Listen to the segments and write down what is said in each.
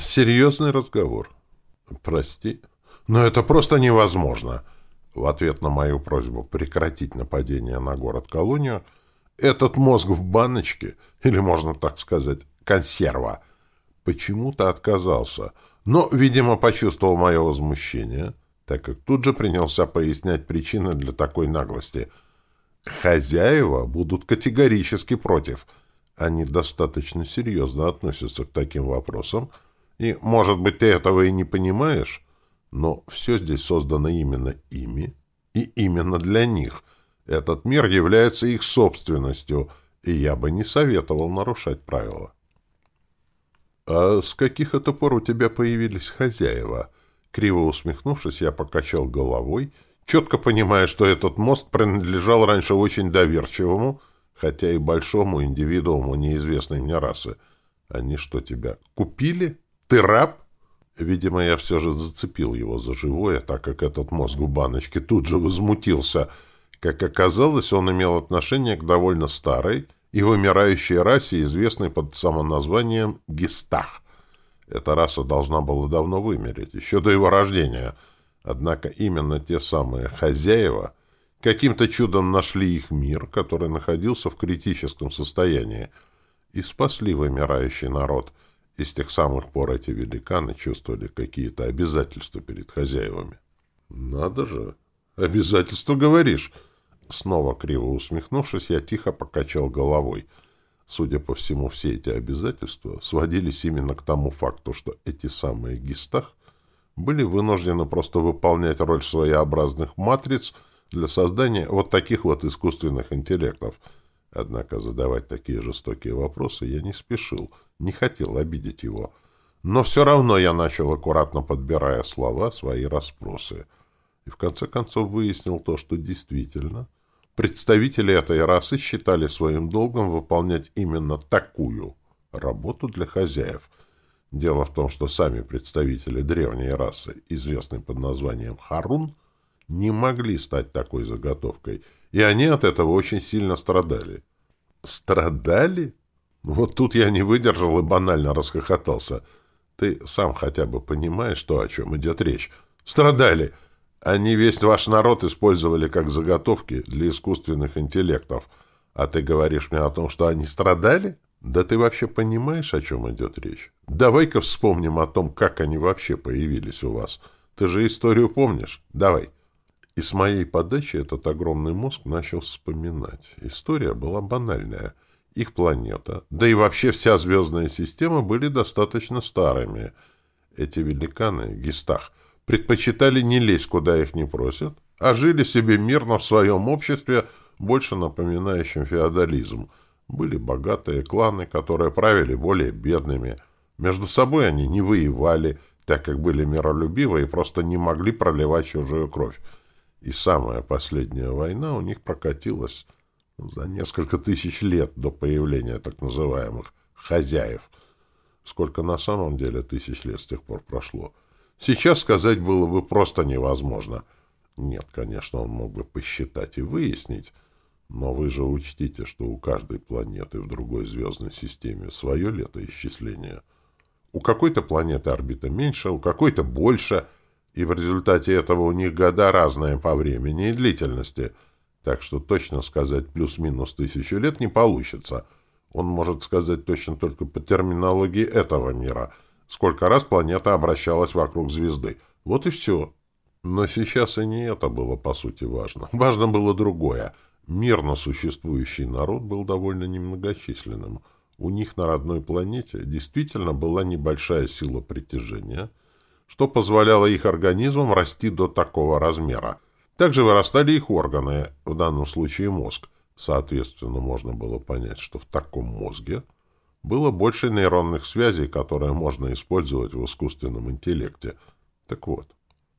Серьезный разговор. Прости, но это просто невозможно. В ответ на мою просьбу прекратить нападение на город-колонию, этот мозг в баночке, или, можно так сказать, консерва, почему-то отказался, но, видимо, почувствовал мое возмущение, так как тут же принялся пояснять причины для такой наглости. Хозяева будут категорически против. Они достаточно серьезно относятся к таким вопросам, и, может быть, ты этого и не понимаешь, но все здесь создано именно ими и именно для них. Этот мир является их собственностью, и я бы не советовал нарушать правила. «А с каких это пор у тебя появились хозяева?» Криво усмехнувшись, я покачал головой, четко понимая, что этот мост принадлежал раньше очень доверчивому, хотя и большому индивидууму неизвестной мне расы. Они что, тебя купили? Ты раб? Видимо, я все же зацепил его за живое, так как этот мозг в баночке тут же возмутился. Как оказалось, он имел отношение к довольно старой и вымирающей расе, известной под самоназванием Гестах. Эта раса должна была давно вымереть, еще до его рождения. Однако именно те самые хозяева каким-то чудом нашли их мир, который находился в критическом состоянии, и спасли вымирающий народ — и с тех самых пор эти великаны чувствовали какие-то обязательства перед хозяевами. «Надо же! Обязательства, говоришь!» Снова криво усмехнувшись, я тихо покачал головой. Судя по всему, все эти обязательства сводились именно к тому факту, что эти самые гистах были вынуждены просто выполнять роль своеобразных матриц для создания вот таких вот искусственных интеллектов — Однако задавать такие жестокие вопросы я не спешил, не хотел обидеть его. Но все равно я начал, аккуратно подбирая слова, свои расспросы. И в конце концов выяснил то, что действительно представители этой расы считали своим долгом выполнять именно такую работу для хозяев. Дело в том, что сами представители древней расы, известной под названием Харун, не могли стать такой заготовкой — и они от этого очень сильно страдали. Страдали? Вот тут я не выдержал и банально расхохотался. Ты сам хотя бы понимаешь, что о чем идет речь. Страдали! Они весь ваш народ использовали как заготовки для искусственных интеллектов. А ты говоришь мне о том, что они страдали? Да ты вообще понимаешь, о чем идет речь? Давай-ка вспомним о том, как они вообще появились у вас. Ты же историю помнишь? Давай. И с моей подачи этот огромный мозг начал вспоминать. История была банальная. Их планета, да и вообще вся звездная система были достаточно старыми. Эти великаны, Гистах, предпочитали не лезть, куда их не просят, а жили себе мирно в своем обществе, больше напоминающем феодализм. Были богатые кланы, которые правили более бедными. Между собой они не воевали, так как были миролюбивы и просто не могли проливать чужую кровь. И самая последняя война у них прокатилась за несколько тысяч лет до появления так называемых «хозяев». Сколько на самом деле тысяч лет с тех пор прошло. Сейчас сказать было бы просто невозможно. Нет, конечно, он мог бы посчитать и выяснить, но вы же учтите, что у каждой планеты в другой звездной системе свое летоисчисление. У какой-то планеты орбита меньше, у какой-то больше — и в результате этого у них года разные по времени и длительности, так что точно сказать плюс-минус тысячу лет не получится. Он может сказать точно только по терминологии этого мира, сколько раз планета обращалась вокруг звезды. Вот и все. Но сейчас и не это было по сути важно. Важно было другое. Мирно существующий народ был довольно немногочисленным. У них на родной планете действительно была небольшая сила притяжения — что позволяло их организмам расти до такого размера. Также вырастали их органы, в данном случае мозг. Соответственно, можно было понять, что в таком мозге было больше нейронных связей, которые можно использовать в искусственном интеллекте. Так вот,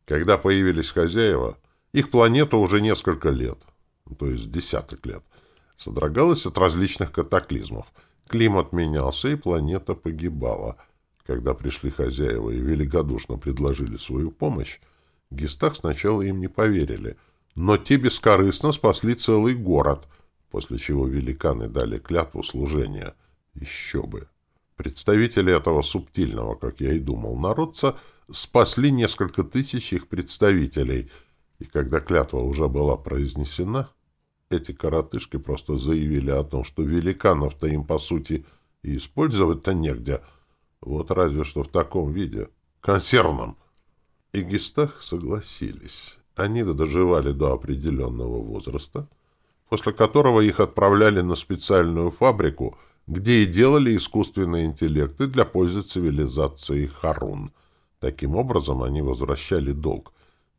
когда появились хозяева, их планета уже несколько лет, то есть десяток лет, содрогалась от различных катаклизмов. Климат менялся, и планета погибала – когда пришли хозяева и великодушно предложили свою помощь, Гестах сначала им не поверили, но те бескорыстно спасли целый город, после чего великаны дали клятву служения. Еще бы! Представители этого субтильного, как я и думал, народца спасли несколько тысяч их представителей, и когда клятва уже была произнесена, эти коротышки просто заявили о том, что великанов-то им, по сути, и использовать-то негде, вот разве что в таком виде, консервном. И Гестах согласились. Они доживали до определенного возраста, после которого их отправляли на специальную фабрику, где и делали искусственные интеллекты для пользы цивилизации Харун. Таким образом, они возвращали долг.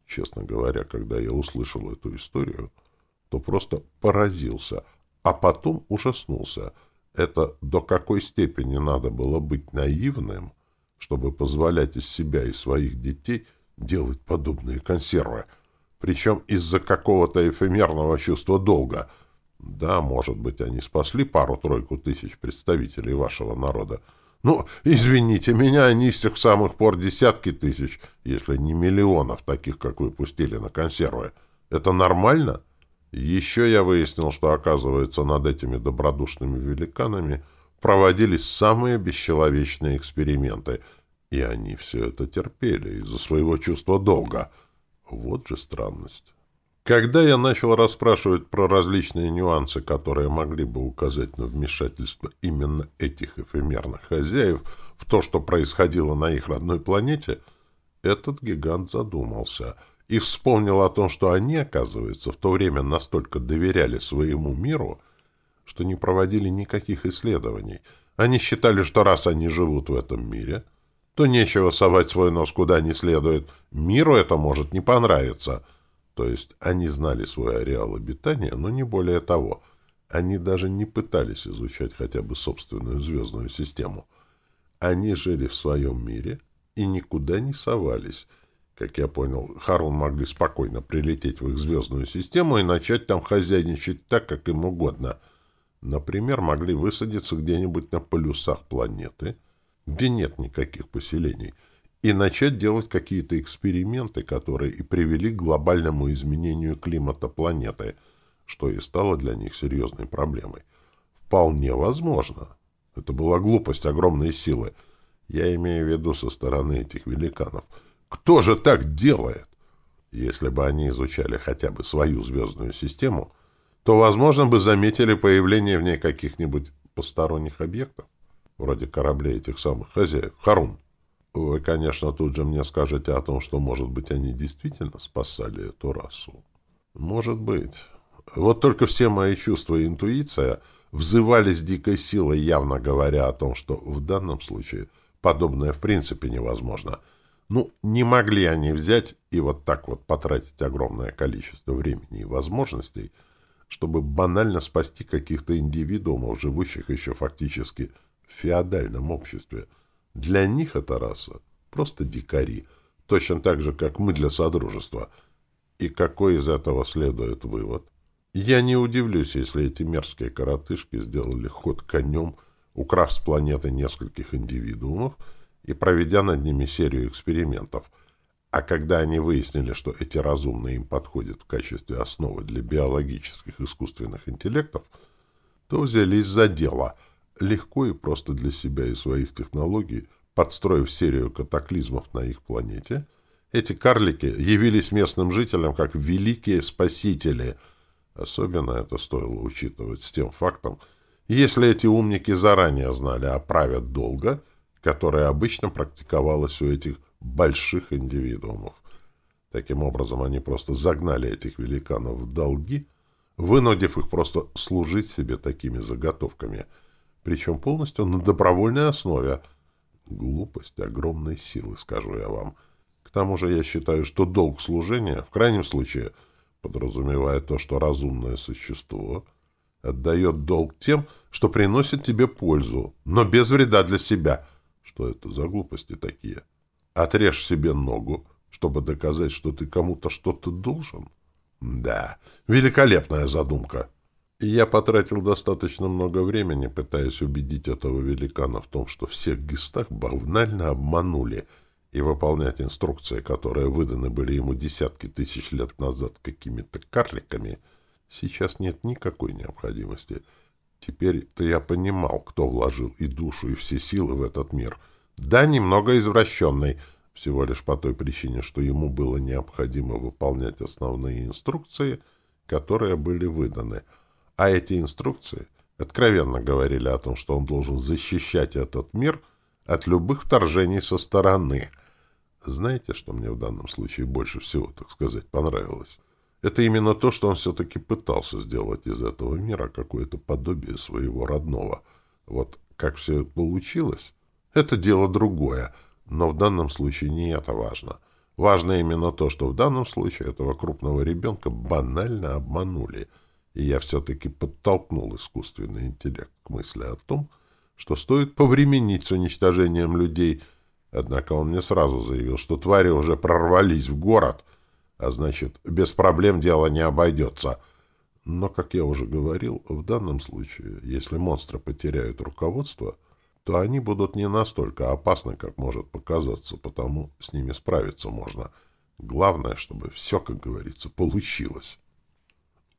Честно говоря, когда я услышал эту историю, то просто поразился, а потом ужаснулся. Это до какой степени надо было быть наивным, чтобы позволять из себя и своих детей делать подобные консервы, причем из-за какого-то эфемерного чувства долга. Да, может быть, они спасли пару-тройку тысяч представителей вашего народа, ну, извините меня, они с тех самых пор десятки тысяч, если не миллионов таких, как вы пустили на консервы. Это нормально? Еще я выяснил, что, оказывается, над этими добродушными великанами проводились самые бесчеловечные эксперименты, и они все это терпели из-за своего чувства долга. Вот же странность. Когда я начал расспрашивать про различные нюансы, которые могли бы указать на вмешательство именно этих эфемерных хозяев в то, что происходило на их родной планете, этот гигант задумался и вспомнил о том, что они, оказывается, в то время настолько доверяли своему миру, что не проводили никаких исследований. Они считали, что раз они живут в этом мире, то нечего совать свой нос куда не следует. Миру это может не понравиться — то есть они знали свой ареал обитания, но не более того. Они даже не пытались изучать хотя бы собственную звездную систему. Они жили в своем мире и никуда не совались. Как я понял, Харун могли спокойно прилететь в их звездную систему и начать там хозяйничать так, как им угодно. Например, могли высадиться где-нибудь на полюсах планеты, где нет никаких поселений — и начать делать какие-то эксперименты, которые и привели к глобальному изменению климата планеты, что и стало для них серьезной проблемой. Вполне возможно. Это была глупость огромной силы. Я имею в виду со стороны этих великанов. Кто же так делает? Если бы они изучали хотя бы свою звездную систему, то, возможно, бы заметили появление в ней каких-нибудь посторонних объектов, вроде кораблей этих самых хозяев, Харун. Вы, конечно, тут же мне скажете о том, что, может быть, они действительно спасали эту расу. Может быть. Вот только все мои чувства и интуиция взывались дикой силой, явно говоря о том, что в данном случае подобное в принципе невозможно. Ну, не могли они взять и вот так вот потратить огромное количество времени и возможностей, чтобы банально спасти каких-то индивидуумов, живущих еще фактически в феодальном обществе – для них эта раса просто дикари, точно так же, как мы для Содружества. И какой из этого следует вывод? Я не удивлюсь, если эти мерзкие коротышки сделали ход конем, украв с планеты нескольких индивидуумов и проведя над ними серию экспериментов. А когда они выяснили, что эти разумные им подходят в качестве основы для биологических искусственных интеллектов, то взялись за дело — легко и просто для себя и своих технологий, подстроив серию катаклизмов на их планете, эти карлики явились местным жителям как великие спасители. Особенно это стоило учитывать с тем фактом, если эти умники заранее знали о праве долга, которое обычно практиковалось у этих больших индивидуумов. Таким образом, они просто загнали этих великанов в долги, вынудив их просто служить себе такими заготовками – причем полностью на добровольной основе. Глупость огромной силы, скажу я вам. К тому же я считаю, что долг служения, в крайнем случае, подразумевает то, что разумное существо отдает долг тем, что приносит тебе пользу, но без вреда для себя. Что это за глупости такие? Отрежь себе ногу, чтобы доказать, что ты кому-то что-то должен? Да, великолепная задумка. И я потратил достаточно много времени, пытаясь убедить этого великана в том, что всех гестах банально обманули, и выполнять инструкции, которые выданы были ему десятки тысяч лет назад какими-то карликами, сейчас нет никакой необходимости. Теперь-то я понимал, кто вложил и душу, и все силы в этот мир. Да, немного извращенный, всего лишь по той причине, что ему было необходимо выполнять основные инструкции, которые были выданы. А эти инструкции откровенно говорили о том, что он должен защищать этот мир от любых вторжений со стороны. Знаете, что мне в данном случае больше всего, так сказать, понравилось? Это именно то, что он все-таки пытался сделать из этого мира какое-то подобие своего родного. Вот как все получилось, это дело другое, но в данном случае не это важно. Важно именно то, что в данном случае этого крупного ребенка банально обманули, и я все-таки подтолкнул искусственный интеллект к мысли о том, что стоит повременить с уничтожением людей, однако он мне сразу заявил, что твари уже прорвались в город — а значит, без проблем дело не обойдется. Но, как я уже говорил, в данном случае, если монстры потеряют руководство, то они будут не настолько опасны, как может показаться, потому с ними справиться можно. Главное, чтобы все, как говорится, получилось.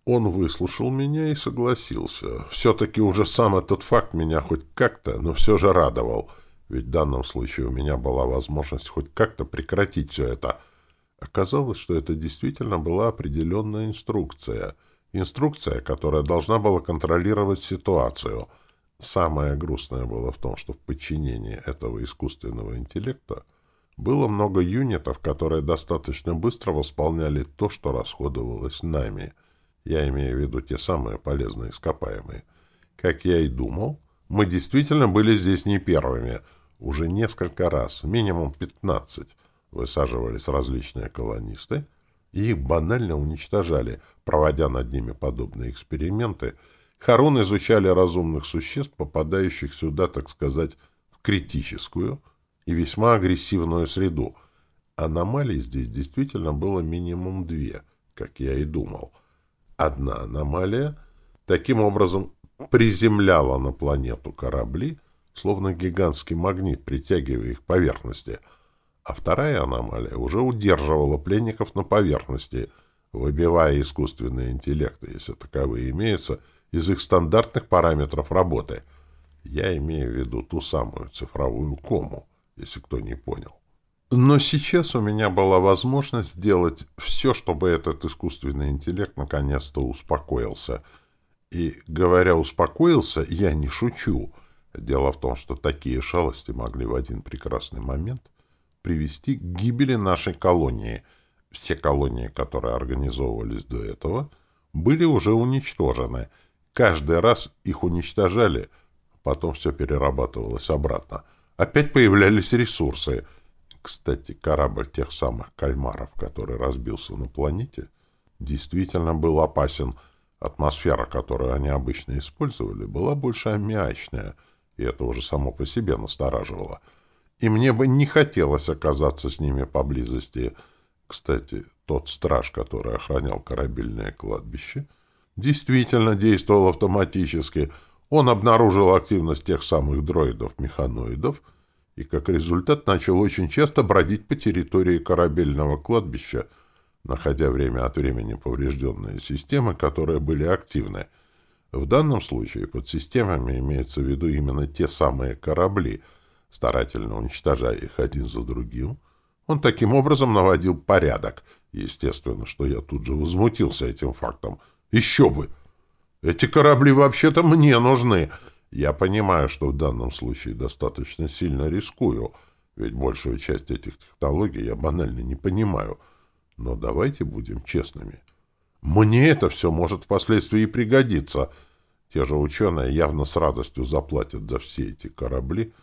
Он выслушал меня и согласился. Все-таки уже сам этот факт меня хоть как-то, но все же радовал, ведь в данном случае у меня была возможность хоть как-то прекратить все это — Оказалось, что это действительно была определенная инструкция. Инструкция, которая должна была контролировать ситуацию. Самое грустное было в том, что в подчинении этого искусственного интеллекта было много юнитов, которые достаточно быстро восполняли то, что расходовалось нами. Я имею в виду те самые полезные ископаемые. Как я и думал, мы действительно были здесь не первыми. Уже несколько раз, минимум пятнадцать высаживались различные колонисты, и их банально уничтожали, проводя над ними подобные эксперименты. Харун изучали разумных существ, попадающих сюда, так сказать, в критическую и весьма агрессивную среду. Аномалий здесь действительно было минимум две, как я и думал. Одна аномалия таким образом приземляла на планету корабли, словно гигантский магнит, притягивая их к поверхности — а вторая аномалия уже удерживала пленников на поверхности, выбивая искусственные интеллекты, если таковые имеются, из их стандартных параметров работы. Я имею в виду ту самую цифровую кому, если кто не понял. Но сейчас у меня была возможность сделать все, чтобы этот искусственный интеллект наконец-то успокоился. И, говоря «успокоился», я не шучу. Дело в том, что такие шалости могли в один прекрасный момент привести к гибели нашей колонии. Все колонии, которые организовывались до этого, были уже уничтожены. Каждый раз их уничтожали, потом все перерабатывалось обратно. Опять появлялись ресурсы. Кстати, корабль тех самых кальмаров, который разбился на планете, действительно был опасен. Атмосфера, которую они обычно использовали, была больше аммиачная, и это уже само по себе настораживало — и мне бы не хотелось оказаться с ними поблизости. Кстати, тот страж, который охранял корабельное кладбище, действительно действовал автоматически. Он обнаружил активность тех самых дроидов-механоидов и, как результат, начал очень часто бродить по территории корабельного кладбища, находя время от времени поврежденные системы, которые были активны. В данном случае под системами имеется в виду именно те самые корабли — старательно уничтожая их один за другим, он таким образом наводил порядок. Естественно, что я тут же возмутился этим фактом. Еще бы! Эти корабли вообще-то мне нужны. Я понимаю, что в данном случае достаточно сильно рискую, ведь большую часть этих технологий я банально не понимаю. Но давайте будем честными. Мне это все может впоследствии пригодиться. Те же ученые явно с радостью заплатят за все эти корабли,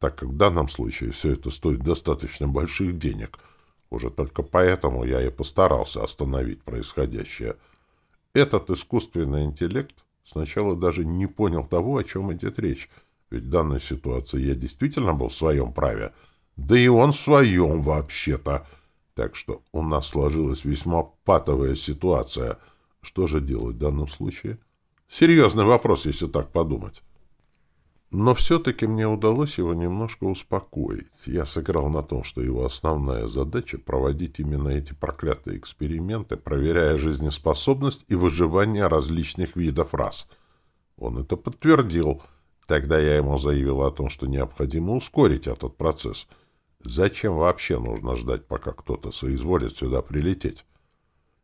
так как в данном случае все это стоит достаточно больших денег. Уже только поэтому я и постарался остановить происходящее. Этот искусственный интеллект сначала даже не понял того, о чем идет речь, ведь в данной ситуации я действительно был в своем праве, да и он в своем вообще-то. Так что у нас сложилась весьма патовая ситуация. Что же делать в данном случае? Серьезный вопрос, если так подумать. Но все-таки мне удалось его немножко успокоить. Я сыграл на том, что его основная задача — проводить именно эти проклятые эксперименты, проверяя жизнеспособность и выживание различных видов рас. Он это подтвердил. Тогда я ему заявил о том, что необходимо ускорить этот процесс. Зачем вообще нужно ждать, пока кто-то соизволит сюда прилететь?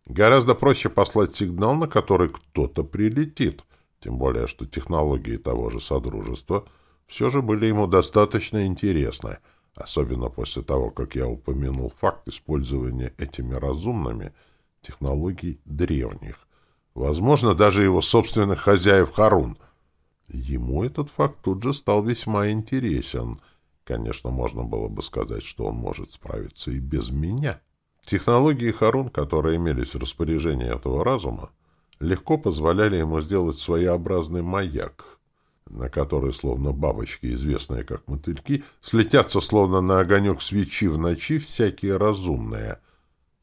Гораздо проще послать сигнал, на который кто-то прилетит. Тем более, что технологии того же Содружества все же были ему достаточно интересны, особенно после того, как я упомянул факт использования этими разумными технологий древних. Возможно, даже его собственных хозяев Харун. Ему этот факт тут же стал весьма интересен. Конечно, можно было бы сказать, что он может справиться и без меня. Технологии Харун, которые имелись в распоряжении этого разума, легко позволяли ему сделать своеобразный маяк, на который, словно бабочки, известные как мотыльки, слетятся, словно на огонек свечи в ночи, всякие разумные.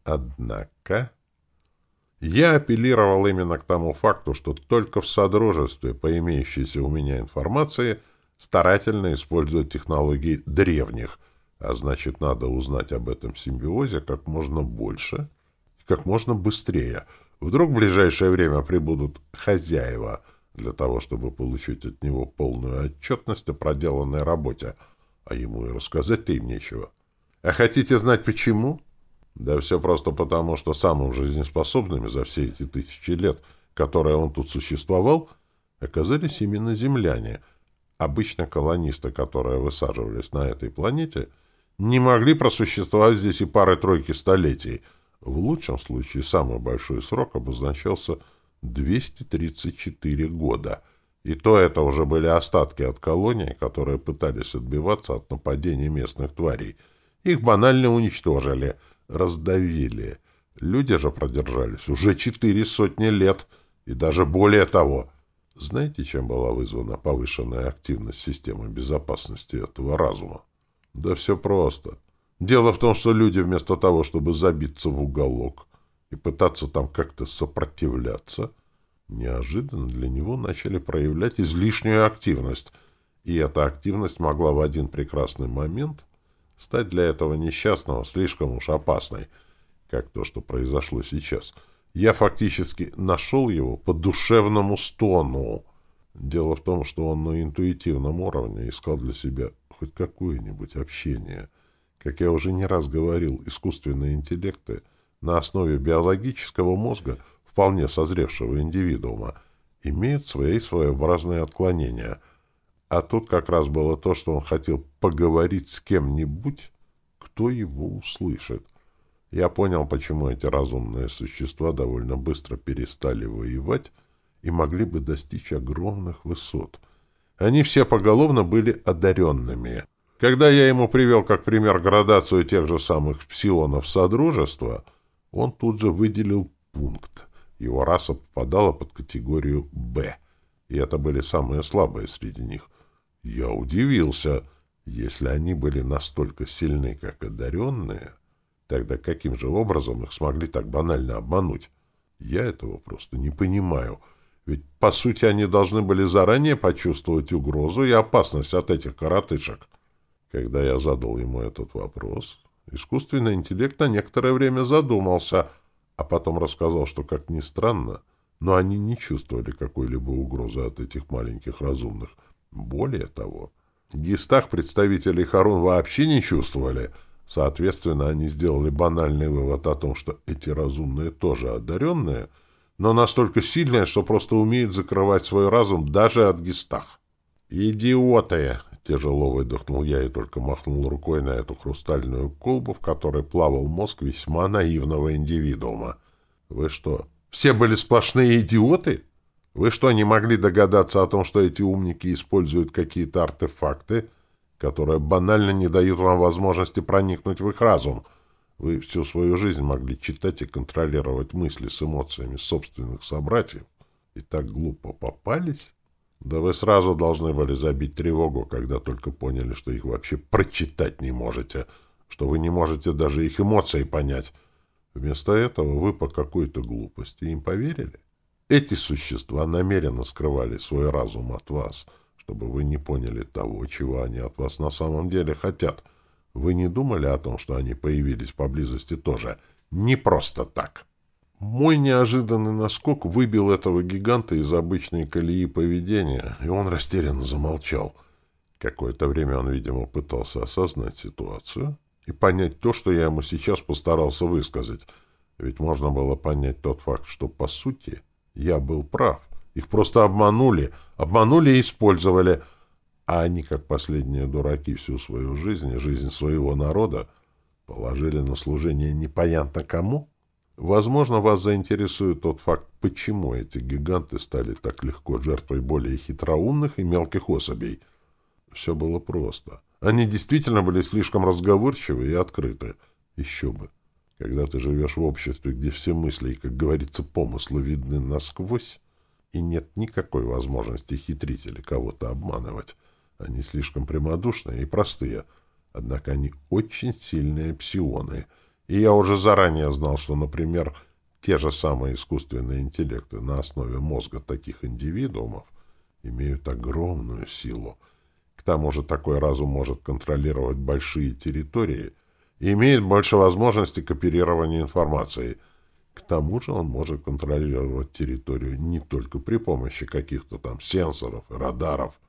Однако... Я апеллировал именно к тому факту, что только в Содружестве, по имеющейся у меня информации, старательно используют технологии древних — а значит, надо узнать об этом симбиозе как можно больше и как можно быстрее. Вдруг в ближайшее время прибудут хозяева для того, чтобы получить от него полную отчетность о проделанной работе, а ему и рассказать-то им нечего. А хотите знать почему? Да все просто потому, что самым жизнеспособными за все эти тысячи лет, которые он тут существовал, оказались именно земляне. Обычно колонисты, которые высаживались на этой планете — не могли просуществовать здесь и пары-тройки столетий. В лучшем случае самый большой срок обозначался 234 года. И то это уже были остатки от колоний, которые пытались отбиваться от нападений местных тварей. Их банально уничтожили, раздавили. Люди же продержались уже четыре сотни лет, и даже более того. Знаете, чем была вызвана повышенная активность системы безопасности этого разума? Да все просто. Дело в том, что люди вместо того, чтобы забиться в уголок и пытаться там как-то сопротивляться, неожиданно для него начали проявлять излишнюю активность, и эта активность могла в один прекрасный момент стать для этого несчастного слишком уж опасной, как то, что произошло сейчас. Я фактически нашел его по душевному стону. Дело в том, что он на интуитивном уровне искал для себя хоть какое-нибудь общение. Как я уже не раз говорил, искусственные интеллекты на основе биологического мозга вполне созревшего индивидуума имеют свои своеобразные отклонения. А тут как раз было то, что он хотел поговорить с кем-нибудь, кто его услышит. Я понял, почему эти разумные существа довольно быстро перестали воевать и могли бы достичь огромных высот — они все поголовно были одаренными. Когда я ему привел как пример градацию тех же самых псионов Содружества, он тут же выделил пункт. Его раса попадала под категорию «Б», и это были самые слабые среди них. Я удивился. Если они были настолько сильны, как одаренные, тогда каким же образом их смогли так банально обмануть? Я этого просто не понимаю. — ведь, по сути, они должны были заранее почувствовать угрозу и опасность от этих коротышек. Когда я задал ему этот вопрос, искусственный интеллект на некоторое время задумался, а потом рассказал, что, как ни странно, но они не чувствовали какой-либо угрозы от этих маленьких разумных. Более того, гистах представителей Харун вообще не чувствовали. Соответственно, они сделали банальный вывод о том, что эти разумные тоже одаренные — но настолько сильная, что просто умеет закрывать свой разум даже от гистах. «Идиоты!» — тяжело выдохнул я и только махнул рукой на эту хрустальную колбу, в которой плавал мозг весьма наивного индивидуума. «Вы что, все были сплошные идиоты? Вы что, не могли догадаться о том, что эти умники используют какие-то артефакты, которые банально не дают вам возможности проникнуть в их разум?» Вы всю свою жизнь могли читать и контролировать мысли с эмоциями собственных собратьев и так глупо попались? Да вы сразу должны были забить тревогу, когда только поняли, что их вообще прочитать не можете, что вы не можете даже их эмоции понять. Вместо этого вы по какой-то глупости им поверили. Эти существа намеренно скрывали свой разум от вас, чтобы вы не поняли того, чего они от вас на самом деле хотят — вы не думали о том, что они появились поблизости тоже? Не просто так. Мой неожиданный наскок выбил этого гиганта из обычной колеи поведения, и он растерянно замолчал. Какое-то время он, видимо, пытался осознать ситуацию и понять то, что я ему сейчас постарался высказать. Ведь можно было понять тот факт, что, по сути, я был прав. Их просто обманули, обманули и использовали. А они, как последние дураки, всю свою жизнь жизнь своего народа положили на служение непонятно кому — Возможно, вас заинтересует тот факт, почему эти гиганты стали так легко жертвой более хитроумных и мелких особей. Все было просто. Они действительно были слишком разговорчивы и открыты. Еще бы. Когда ты живешь в обществе, где все мысли и, как говорится, помыслы видны насквозь, и нет никакой возможности хитрить или кого-то обманывать. Они слишком прямодушные и простые. Однако они очень сильные псионы — и я уже заранее знал, что, например, те же самые искусственные интеллекты на основе мозга таких индивидуумов имеют огромную силу. К тому же такой разум может контролировать большие территории и имеет больше возможностей к оперированию информацией. К тому же он может контролировать территорию не только при помощи каких-то там сенсоров радаров.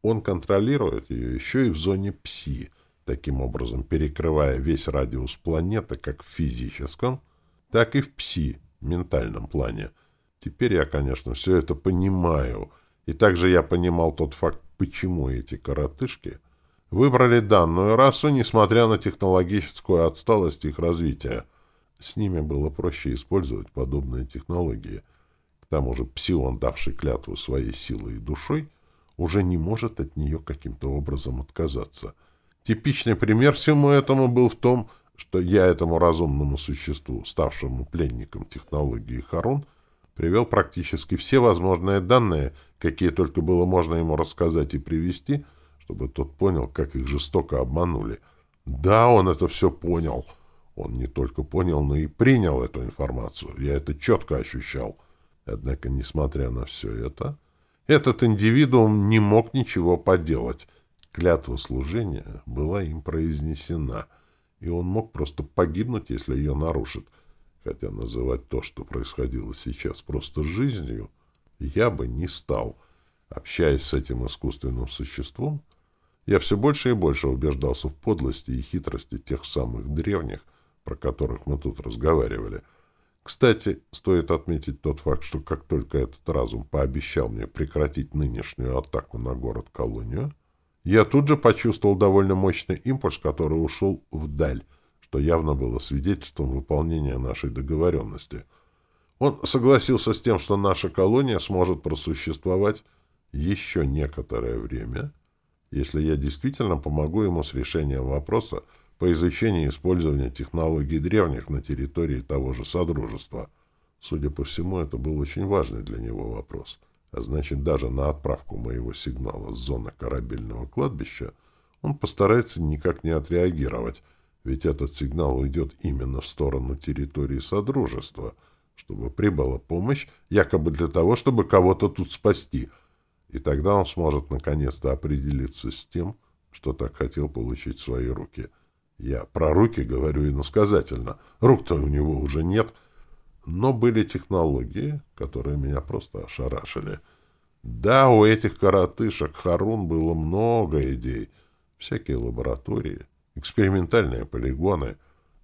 Он контролирует ее еще и в зоне ПСИ — таким образом перекрывая весь радиус планеты как в физическом, так и в пси, ментальном плане. Теперь я, конечно, все это понимаю, и также я понимал тот факт, почему эти коротышки выбрали данную расу, несмотря на технологическую отсталость их развития. С ними было проще использовать подобные технологии. К тому же псион, давший клятву своей силой и душой, уже не может от нее каким-то образом отказаться — Типичный пример всему этому был в том, что я этому разумному существу, ставшему пленником технологии Харун, привел практически все возможные данные, какие только было можно ему рассказать и привести, чтобы тот понял, как их жестоко обманули. Да, он это все понял. Он не только понял, но и принял эту информацию. Я это четко ощущал. Однако, несмотря на все это, этот индивидуум не мог ничего поделать — Клятва служения была им произнесена, и он мог просто погибнуть, если ее нарушит. Хотя называть то, что происходило сейчас, просто жизнью, я бы не стал. Общаясь с этим искусственным существом, я все больше и больше убеждался в подлости и хитрости тех самых древних, про которых мы тут разговаривали. Кстати, стоит отметить тот факт, что как только этот разум пообещал мне прекратить нынешнюю атаку на город-колонию, я тут же почувствовал довольно мощный импульс, который ушел вдаль, что явно было свидетельством выполнения нашей договоренности. Он согласился с тем, что наша колония сможет просуществовать еще некоторое время, если я действительно помогу ему с решением вопроса по изучению и использованию технологий древних на территории того же Содружества. Судя по всему, это был очень важный для него вопрос — а значит, даже на отправку моего сигнала с зоны корабельного кладбища он постарается никак не отреагировать, ведь этот сигнал уйдет именно в сторону территории Содружества, чтобы прибыла помощь, якобы для того, чтобы кого-то тут спасти. И тогда он сможет наконец-то определиться с тем, что так хотел получить в свои руки. Я про руки говорю иносказательно. Рук-то у него уже нет — но были технологии, которые меня просто ошарашили. Да, у этих коротышек Харун было много идей. Всякие лаборатории, экспериментальные полигоны.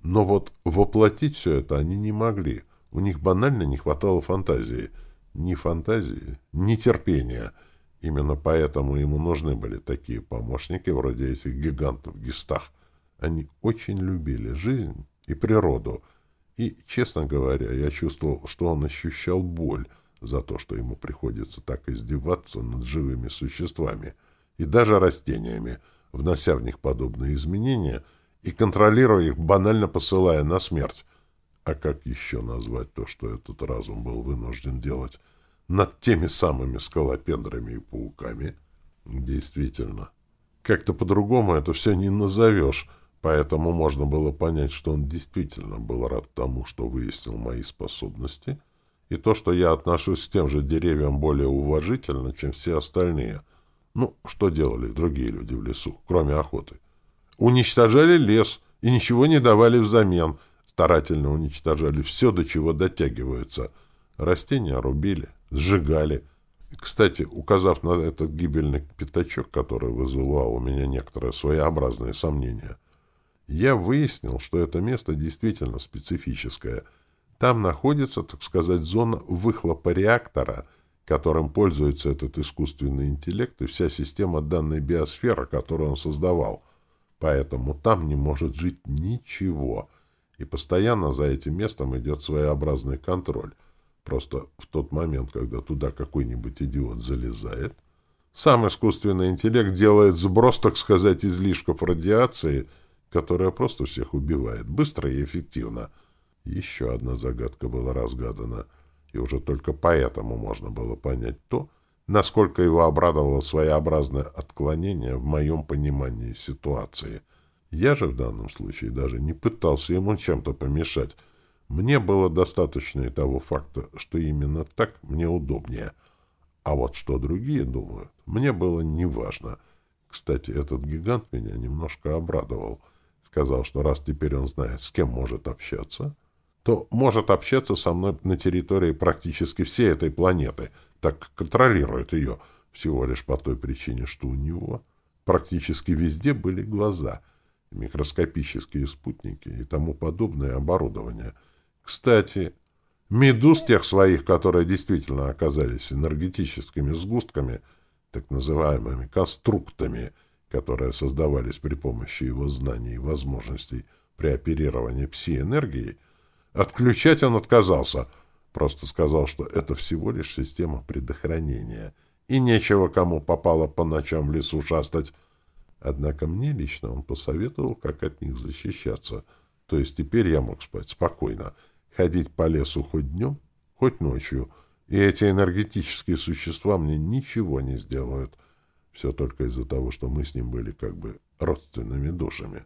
Но вот воплотить все это они не могли. У них банально не хватало фантазии. Ни фантазии, ни терпения. Именно поэтому ему нужны были такие помощники, вроде этих гигантов гистах. Они очень любили жизнь и природу — и, честно говоря, я чувствовал, что он ощущал боль за то, что ему приходится так издеваться над живыми существами и даже растениями, внося в них подобные изменения и контролируя их, банально посылая на смерть. А как еще назвать то, что этот разум был вынужден делать над теми самыми скалопендрами и пауками? Действительно. Как-то по-другому это все не назовешь — Поэтому можно было понять, что он действительно был рад тому, что выяснил мои способности, и то, что я отношусь к тем же деревьям более уважительно, чем все остальные. Ну, что делали другие люди в лесу, кроме охоты? Уничтожали лес и ничего не давали взамен, старательно уничтожали все, до чего дотягиваются. Растения рубили, сжигали. Кстати, указав на этот гибельный пятачок, который вызывал у меня некоторые своеобразные сомнения, я выяснил, что это место действительно специфическое. Там находится, так сказать, зона выхлопа реактора, которым пользуется этот искусственный интеллект и вся система данной биосферы, которую он создавал. Поэтому там не может жить ничего. И постоянно за этим местом идет своеобразный контроль. Просто в тот момент, когда туда какой-нибудь идиот залезает, сам искусственный интеллект делает сброс, так сказать, излишков радиации, которая просто всех убивает, быстро и эффективно. Еще одна загадка была разгадана, и уже только поэтому можно было понять то, насколько его обрадовало своеобразное отклонение в моем понимании ситуации. Я же в данном случае даже не пытался ему чем-то помешать, мне было достаточно и того факта, что именно так мне удобнее. А вот что другие думают, мне было неважно. Кстати, этот гигант меня немножко обрадовал. Сказал, что раз теперь он знает, с кем может общаться, то может общаться со мной на территории практически всей этой планеты, так как контролирует ее, всего лишь по той причине, что у него практически везде были глаза, микроскопические спутники и тому подобное оборудование — кстати, медуз тех своих, которые действительно оказались энергетическими сгустками, так называемыми конструктами, которые создавались при помощи его знаний и возможностей при оперировании пси-энергией, отключать он отказался, просто сказал, что это всего лишь система предохранения, и нечего кому попало по ночам в лесу шастать. Однако мне лично он посоветовал, как от них защищаться, то есть теперь я мог спать спокойно — ходить по лесу хоть днем, хоть ночью, и эти энергетические существа мне ничего не сделают. Все только из-за того, что мы с ним были как бы родственными душами.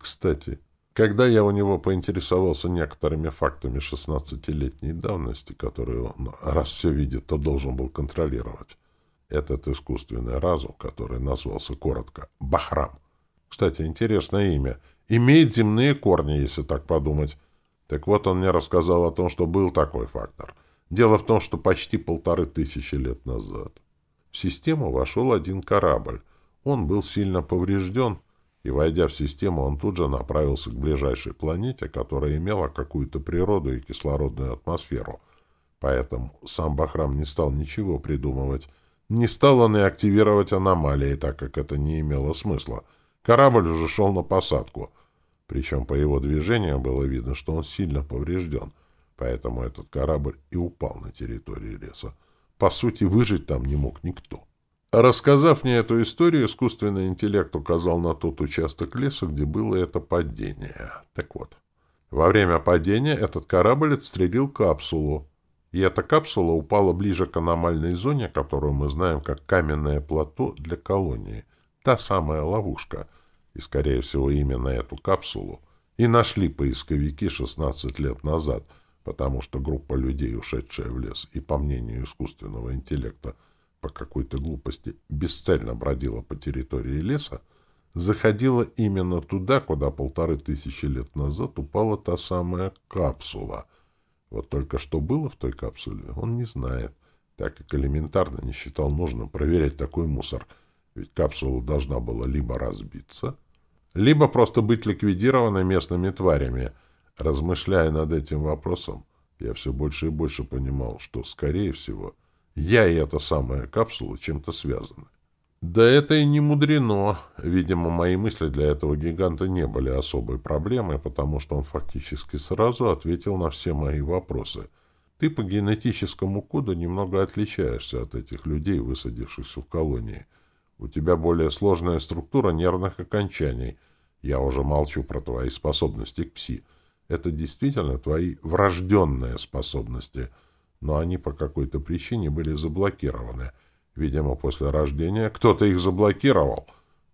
Кстати, когда я у него поинтересовался некоторыми фактами шестнадцатилетней давности, которые он, раз все видит, то должен был контролировать, этот искусственный разум, который назвался коротко Бахрам. Кстати, интересное имя. Имеет земные корни, если так подумать. Так вот, он мне рассказал о том, что был такой фактор. Дело в том, что почти полторы тысячи лет назад в систему вошел один корабль. Он был сильно поврежден, и, войдя в систему, он тут же направился к ближайшей планете, которая имела какую-то природу и кислородную атмосферу. Поэтому сам Бахрам не стал ничего придумывать. Не стал он и активировать аномалии, так как это не имело смысла. Корабль уже шел на посадку — причем по его движению было видно, что он сильно поврежден, поэтому этот корабль и упал на территории леса. По сути, выжить там не мог никто. Рассказав мне эту историю, искусственный интеллект указал на тот участок леса, где было это падение. Так вот, во время падения этот корабль отстрелил капсулу, и эта капсула упала ближе к аномальной зоне, которую мы знаем как каменное плато для колонии. Та самая ловушка — и, скорее всего, именно эту капсулу, и нашли поисковики 16 лет назад, потому что группа людей, ушедшая в лес, и, по мнению искусственного интеллекта, по какой-то глупости бесцельно бродила по территории леса, заходила именно туда, куда полторы тысячи лет назад упала та самая капсула. Вот только что было в той капсуле, он не знает, так как элементарно не считал нужным проверять такой мусор, ведь капсула должна была либо разбиться, либо просто быть ликвидированной местными тварями. Размышляя над этим вопросом, я все больше и больше понимал, что, скорее всего, я и эта самая капсула чем-то связаны. Да это и не мудрено. Видимо, мои мысли для этого гиганта не были особой проблемой, потому что он фактически сразу ответил на все мои вопросы. Ты по генетическому коду немного отличаешься от этих людей, высадившихся в колонии. У тебя более сложная структура нервных окончаний, я уже молчу про твои способности к пси. Это действительно твои врожденные способности, но они по какой-то причине были заблокированы. Видимо, после рождения кто-то их заблокировал.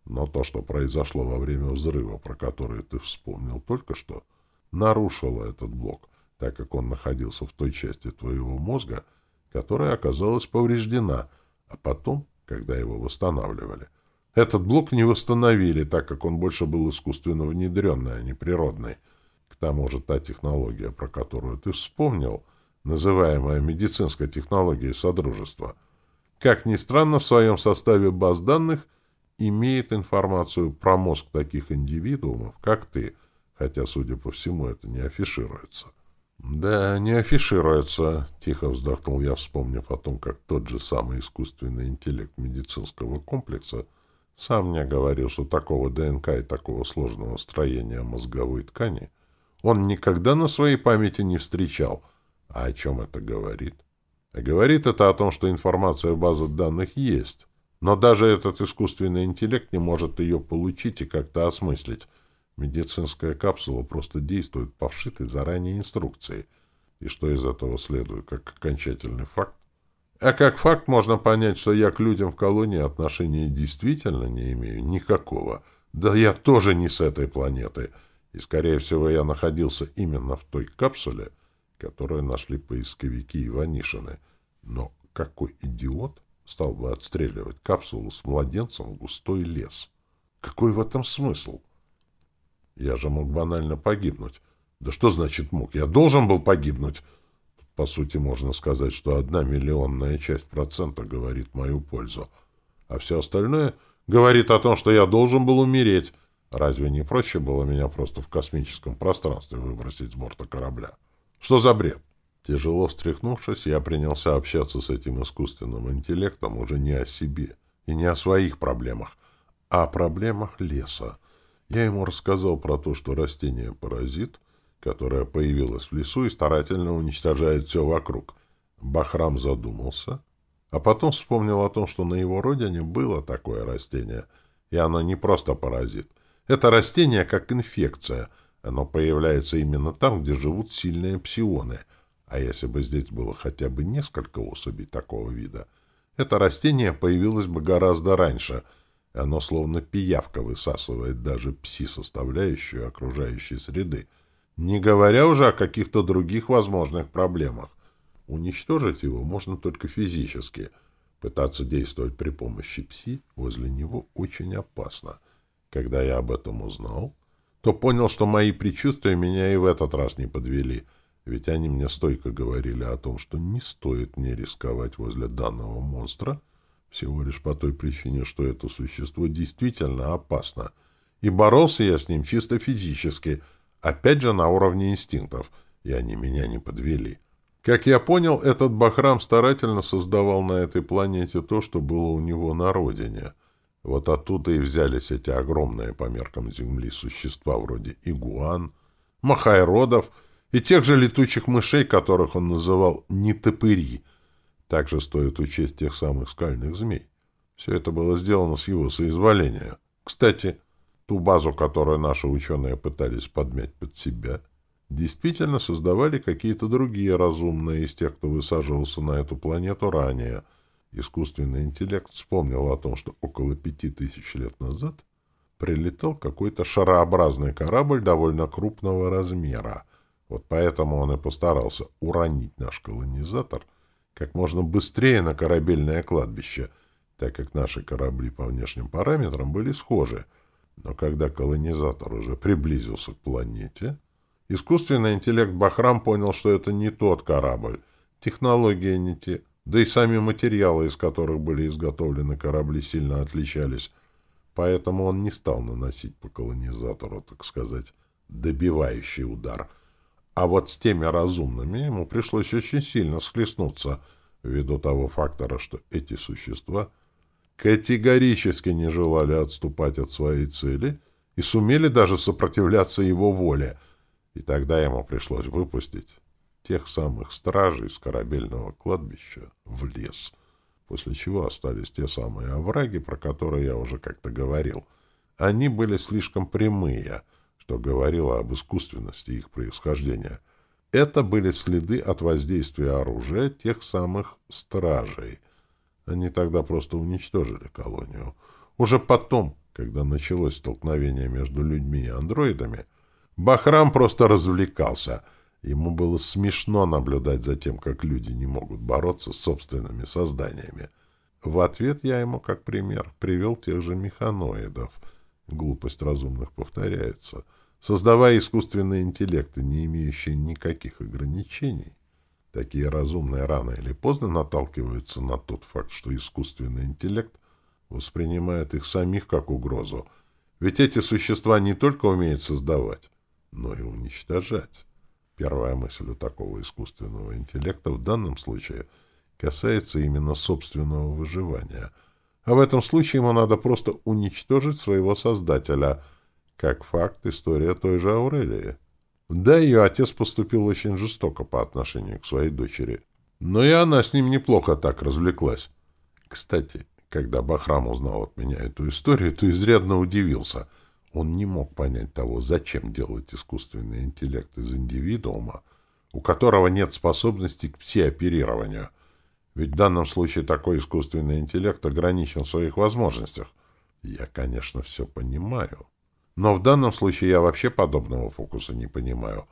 Но то, что произошло во время взрыва, про который ты вспомнил только что, нарушило этот блок, так как он находился в той части твоего мозга, которая оказалась повреждена, а потом, когда его восстанавливали — этот блок не восстановили, так как он больше был искусственно внедренный, а не природный. Тому же та технология, про которую ты вспомнил, называемая медицинской технологией Содружества, как ни странно, в своем составе баз данных имеет информацию про мозг таких индивидуумов, как ты, хотя, судя по всему, это не афишируется. «Да, не афишируется», — тихо вздохнул я, вспомнив о том, как тот же самый искусственный интеллект медицинского комплекса сам мне говорил, что такого ДНК и такого сложного строения мозговой ткани он никогда на своей памяти не встречал. А о чем это говорит? А говорит это о том, что информация в базах данных есть, но даже этот искусственный интеллект не может ее получить и как-то осмыслить — Медицинская капсула просто действует по вшитой заранее инструкции. И что из этого следует, как окончательный факт? А как факт можно понять, что я к людям в колонии отношения действительно не имею никакого. Да я тоже не с этой планеты. И, скорее всего, я находился именно в той капсуле, которую нашли поисковики Иванишины. Но какой идиот стал бы отстреливать капсулу с младенцем в густой лес? Какой в этом смысл? — я же мог банально погибнуть. Да что значит мог? Я должен был погибнуть. По сути, можно сказать, что одна миллионная часть процента говорит мою пользу. А все остальное говорит о том, что я должен был умереть. Разве не проще было меня просто в космическом пространстве выбросить с борта корабля? Что за бред? Тяжело встряхнувшись, я принялся общаться с этим искусственным интеллектом уже не о себе и не о своих проблемах, а о проблемах леса. Я ему рассказал про то, что растение — паразит, которое появилось в лесу и старательно уничтожает все вокруг. Бахрам задумался, а потом вспомнил о том, что на его родине было такое растение, и оно не просто паразит. Это растение как инфекция. Оно появляется именно там, где живут сильные псионы. А если бы здесь было хотя бы несколько особей такого вида, это растение появилось бы гораздо раньше — оно словно пиявка высасывает даже пси-составляющую окружающей среды, не говоря уже о каких-то других возможных проблемах. Уничтожить его можно только физически. Пытаться действовать при помощи пси возле него очень опасно. Когда я об этом узнал, то понял, что мои предчувствия меня и в этот раз не подвели, ведь они мне стойко говорили о том, что не стоит мне рисковать возле данного монстра — всего лишь по той причине, что это существо действительно опасно. И боролся я с ним чисто физически, опять же на уровне инстинктов, и они меня не подвели. Как я понял, этот Бахрам старательно создавал на этой планете то, что было у него на родине. Вот оттуда и взялись эти огромные по меркам Земли существа вроде игуан, махайродов и тех же летучих мышей, которых он называл «нетопыри», также стоит учесть тех самых скальных змей. Все это было сделано с его соизволения. Кстати, ту базу, которую наши ученые пытались подмять под себя, действительно создавали какие-то другие разумные из тех, кто высаживался на эту планету ранее. Искусственный интеллект вспомнил о том, что около пяти тысяч лет назад прилетал какой-то шарообразный корабль довольно крупного размера. Вот поэтому он и постарался уронить наш колонизатор — как можно быстрее на корабельное кладбище, так как наши корабли по внешним параметрам были схожи. Но когда колонизатор уже приблизился к планете, искусственный интеллект Бахрам понял, что это не тот корабль, технологии не те, да и сами материалы, из которых были изготовлены корабли, сильно отличались, поэтому он не стал наносить по колонизатору, так сказать, добивающий удар — а вот с теми разумными ему пришлось очень сильно схлестнуться, ввиду того фактора, что эти существа категорически не желали отступать от своей цели и сумели даже сопротивляться его воле. И тогда ему пришлось выпустить тех самых стражей с корабельного кладбища в лес, после чего остались те самые овраги, про которые я уже как-то говорил. Они были слишком прямые — что говорило об искусственности их происхождения. Это были следы от воздействия оружия тех самых стражей. Они тогда просто уничтожили колонию. Уже потом, когда началось столкновение между людьми и андроидами, Бахрам просто развлекался. Ему было смешно наблюдать за тем, как люди не могут бороться с собственными созданиями. В ответ я ему, как пример, привел тех же механоидов — Глупость разумных повторяется. Создавая искусственные интеллекты, не имеющие никаких ограничений, такие разумные рано или поздно наталкиваются на тот факт, что искусственный интеллект воспринимает их самих как угрозу. Ведь эти существа не только умеют создавать, но и уничтожать. Первая мысль у такого искусственного интеллекта в данном случае касается именно собственного выживания. А в этом случае ему надо просто уничтожить своего создателя. Как факт, история той же Аурелии. Да, ее отец поступил очень жестоко по отношению к своей дочери. Но и она с ним неплохо так развлеклась. Кстати, когда Бахрам узнал от меня эту историю, то изрядно удивился — он не мог понять того, зачем делать искусственный интеллект из индивидуума, у которого нет способности к псиоперированию. Ведь в данном случае такой искусственный интеллект ограничен в своих возможностях. Я, конечно, все понимаю. Но в данном случае я вообще подобного фокуса не понимаю.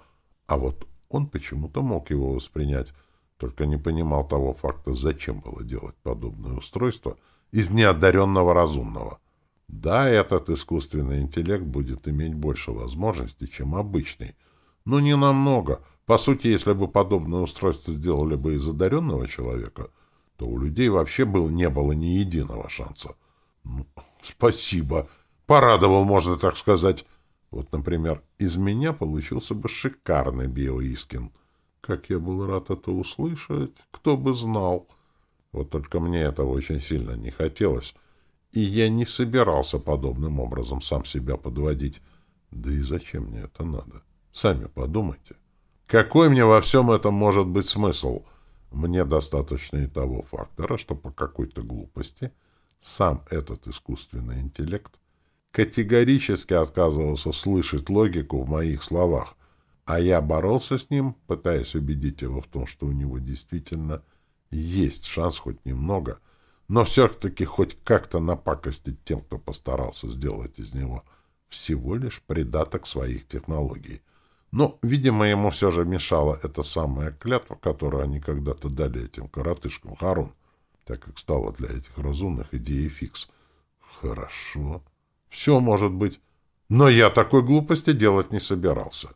А вот он почему-то мог его воспринять, только не понимал того факта, зачем было делать подобное устройство из неодаренного разумного. Да, этот искусственный интеллект будет иметь больше возможностей, чем обычный, но не намного. По сути, если бы подобное устройство сделали бы из одаренного человека, то у людей вообще был, не было ни единого шанса. Ну, спасибо. Порадовал, можно так сказать. Вот, например, из меня получился бы шикарный биоискин. Как я был рад это услышать, кто бы знал. Вот только мне этого очень сильно не хотелось — и я не собирался подобным образом сам себя подводить. Да и зачем мне это надо? Сами подумайте. Какой мне во всем этом может быть смысл? Мне достаточно и того фактора, что по какой-то глупости сам этот искусственный интеллект категорически отказывался слышать логику в моих словах, а я боролся с ним, пытаясь убедить его в том, что у него действительно есть шанс хоть немного — но все-таки хоть как-то напакостить тем, кто постарался сделать из него всего лишь придаток своих технологий. Но, видимо, ему все же мешала эта самая клятва, которую они когда-то дали этим коротышкам Харун, так как стала для этих разумных идеей фикс. Хорошо. Все может быть. Но я такой глупости делать не собирался.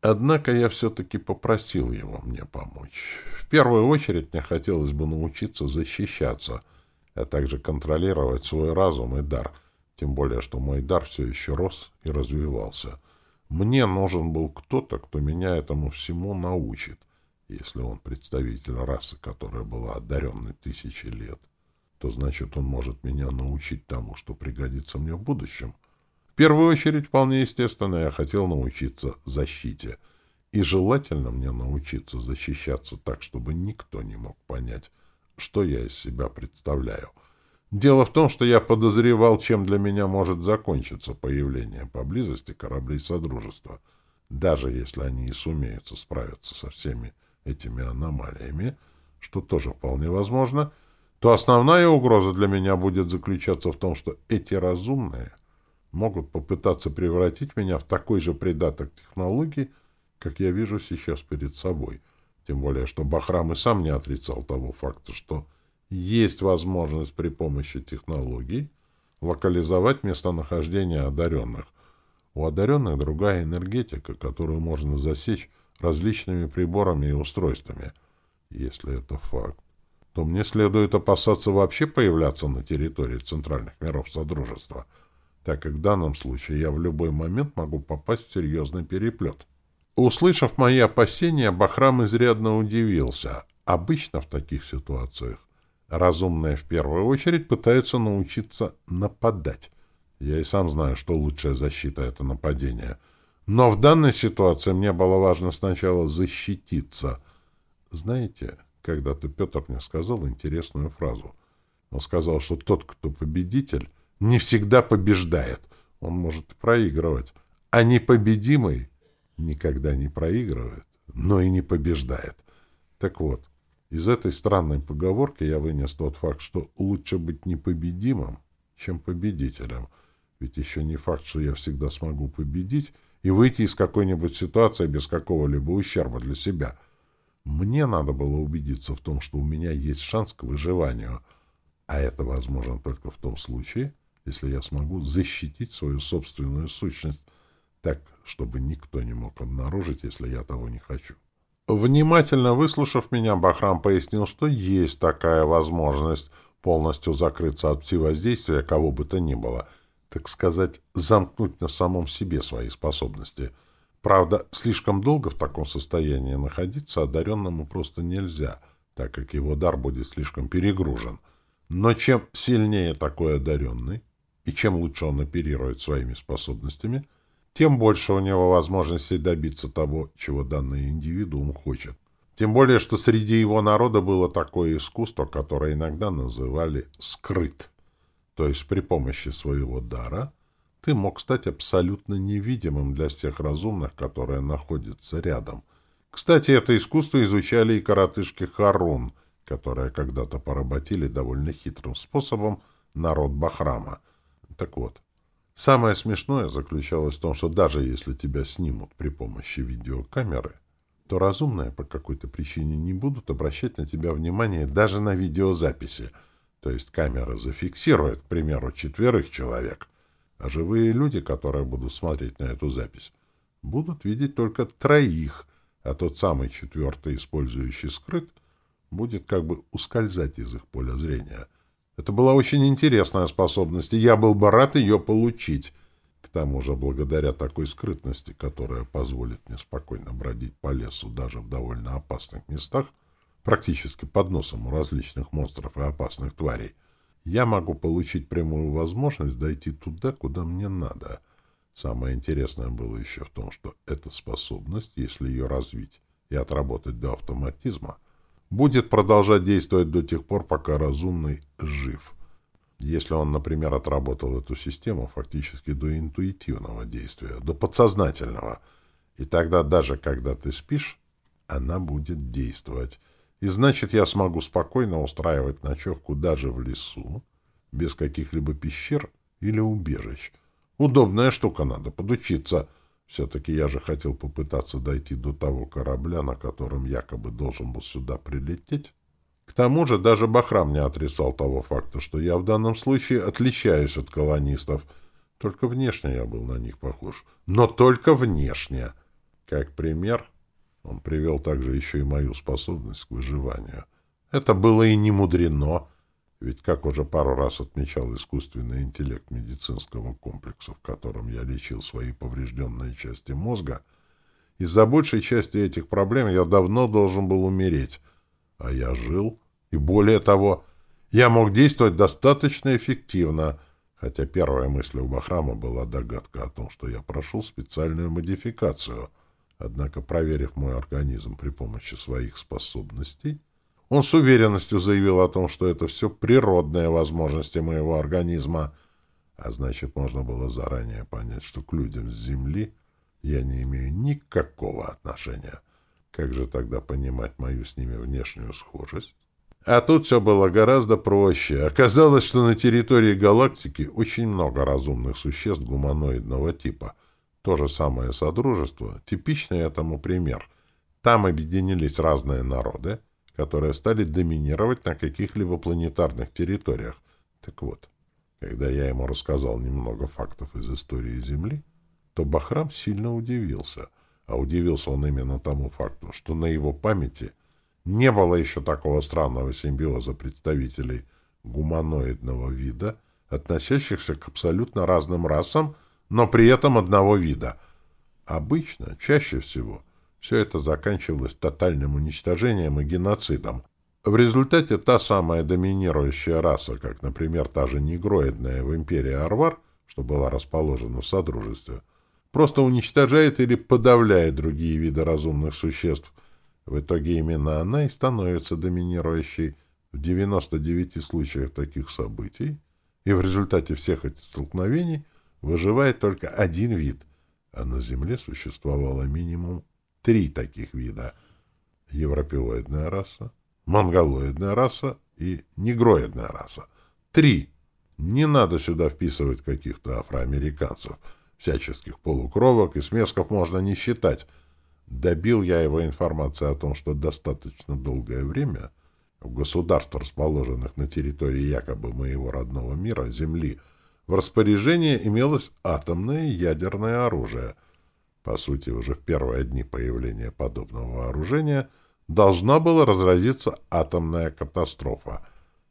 Однако я все-таки попросил его мне помочь. В первую очередь мне хотелось бы научиться защищаться — а также контролировать свой разум и дар, тем более, что мой дар все еще рос и развивался. Мне нужен был кто-то, кто меня этому всему научит, если он представитель расы, которая была одаренной тысячи лет то значит, он может меня научить тому, что пригодится мне в будущем. В первую очередь, вполне естественно, я хотел научиться защите. И желательно мне научиться защищаться так, чтобы никто не мог понять, что я из себя представляю. Дело в том, что я подозревал, чем для меня может закончиться появление поблизости кораблей Содружества, даже если они и сумеют справиться со всеми этими аномалиями, что тоже вполне возможно, то основная угроза для меня будет заключаться в том, что эти разумные могут попытаться превратить меня в такой же придаток технологий, как я вижу сейчас перед собой — тем более, что Бахрам и сам не отрицал того факта, что есть возможность при помощи технологий локализовать местонахождение одаренных. У одаренных другая энергетика, которую можно засечь различными приборами и устройствами. Если это факт, то мне следует опасаться вообще появляться на территории центральных миров Содружества, так как в данном случае я в любой момент могу попасть в серьезный переплет. Услышав мои опасения, Бахрам изрядно удивился. Обычно в таких ситуациях разумные в первую очередь пытаются научиться нападать. Я и сам знаю, что лучшая защита — это нападение. Но в данной ситуации мне было важно сначала защититься. Знаете, когда-то Петр мне сказал интересную фразу. Он сказал, что тот, кто победитель, не всегда побеждает. Он может проигрывать. А непобедимый никогда не проигрывает, но и не побеждает. Так вот, из этой странной поговорки я вынес тот факт, что лучше быть непобедимым, чем победителем. Ведь еще не факт, что я всегда смогу победить и выйти из какой-нибудь ситуации без какого-либо ущерба для себя. Мне надо было убедиться в том, что у меня есть шанс к выживанию, а это возможно только в том случае, если я смогу защитить свою собственную сущность так, чтобы никто не мог обнаружить, если я того не хочу. Внимательно выслушав меня, Бахрам пояснил, что есть такая возможность полностью закрыться от пси-воздействия кого бы то ни было, так сказать, замкнуть на самом себе свои способности. Правда, слишком долго в таком состоянии находиться одаренному просто нельзя, так как его дар будет слишком перегружен. Но чем сильнее такой одаренный, и чем лучше он оперирует своими способностями, тем больше у него возможностей добиться того, чего данный индивидуум хочет. Тем более, что среди его народа было такое искусство, которое иногда называли «скрыт». То есть при помощи своего дара ты мог стать абсолютно невидимым для всех разумных, которые находятся рядом. Кстати, это искусство изучали и коротышки Харун, которые когда-то поработили довольно хитрым способом народ Бахрама. Так вот, самое смешное заключалось в том, что даже если тебя снимут при помощи видеокамеры, то разумные по какой-то причине не будут обращать на тебя внимание даже на видеозаписи. То есть камера зафиксирует, к примеру, четверых человек, а живые люди, которые будут смотреть на эту запись, будут видеть только троих, а тот самый четвертый, использующий скрыт, будет как бы ускользать из их поля зрения. Это была очень интересная способность, и я был бы рад ее получить — к тому же, благодаря такой скрытности, которая позволит мне спокойно бродить по лесу даже в довольно опасных местах, практически под носом у различных монстров и опасных тварей, я могу получить прямую возможность дойти туда, куда мне надо. Самое интересное было еще в том, что эта способность, если ее развить и отработать до автоматизма, будет продолжать действовать до тех пор, пока разумный жив — если он, например, отработал эту систему фактически до интуитивного действия, до подсознательного, и тогда даже когда ты спишь, она будет действовать. И значит, я смогу спокойно устраивать ночевку даже в лесу, без каких-либо пещер или убежищ. Удобная штука, надо подучиться. Все-таки я же хотел попытаться дойти до того корабля, на котором якобы должен был сюда прилететь. К тому же даже Бахрам не отрицал того факта, что я в данном случае отличаюсь от колонистов. Только внешне я был на них похож. Но только внешне. Как пример, он привел также еще и мою способность к выживанию. Это было и не мудрено, ведь, как уже пару раз отмечал искусственный интеллект медицинского комплекса, в котором я лечил свои поврежденные части мозга, из-за большей части этих проблем я давно должен был умереть — а я жил, и более того, я мог действовать достаточно эффективно, хотя первая мысль у Бахрама была догадка о том, что я прошел специальную модификацию. Однако, проверив мой организм при помощи своих способностей, он с уверенностью заявил о том, что это все природные возможности моего организма, а значит, можно было заранее понять, что к людям с Земли я не имею никакого отношения. Как же тогда понимать мою с ними внешнюю схожесть? А тут все было гораздо проще. Оказалось, что на территории галактики очень много разумных существ гуманоидного типа. То же самое Содружество — типичный этому пример. Там объединились разные народы, которые стали доминировать на каких-либо планетарных территориях. Так вот, когда я ему рассказал немного фактов из истории Земли, то Бахрам сильно удивился — а удивился он именно тому факту, что на его памяти не было еще такого странного симбиоза представителей гуманоидного вида, относящихся к абсолютно разным расам, но при этом одного вида. Обычно, чаще всего, все это заканчивалось тотальным уничтожением и геноцидом. В результате та самая доминирующая раса, как, например, та же негроидная в империи Арвар, что была расположена в Содружестве, просто уничтожает или подавляет другие виды разумных существ. В итоге именно она и становится доминирующей в 99 случаях таких событий, и в результате всех этих столкновений выживает только один вид, а на Земле существовало минимум три таких вида — европеоидная раса, монголоидная раса и негроидная раса. Три! Не надо сюда вписывать каких-то афроамериканцев — всяческих полукровок и смесков можно не считать. Добил я его информации о том, что достаточно долгое время в государствах, расположенных на территории якобы моего родного мира, Земли, в распоряжении имелось атомное ядерное оружие. По сути, уже в первые дни появления подобного вооружения должна была разразиться атомная катастрофа.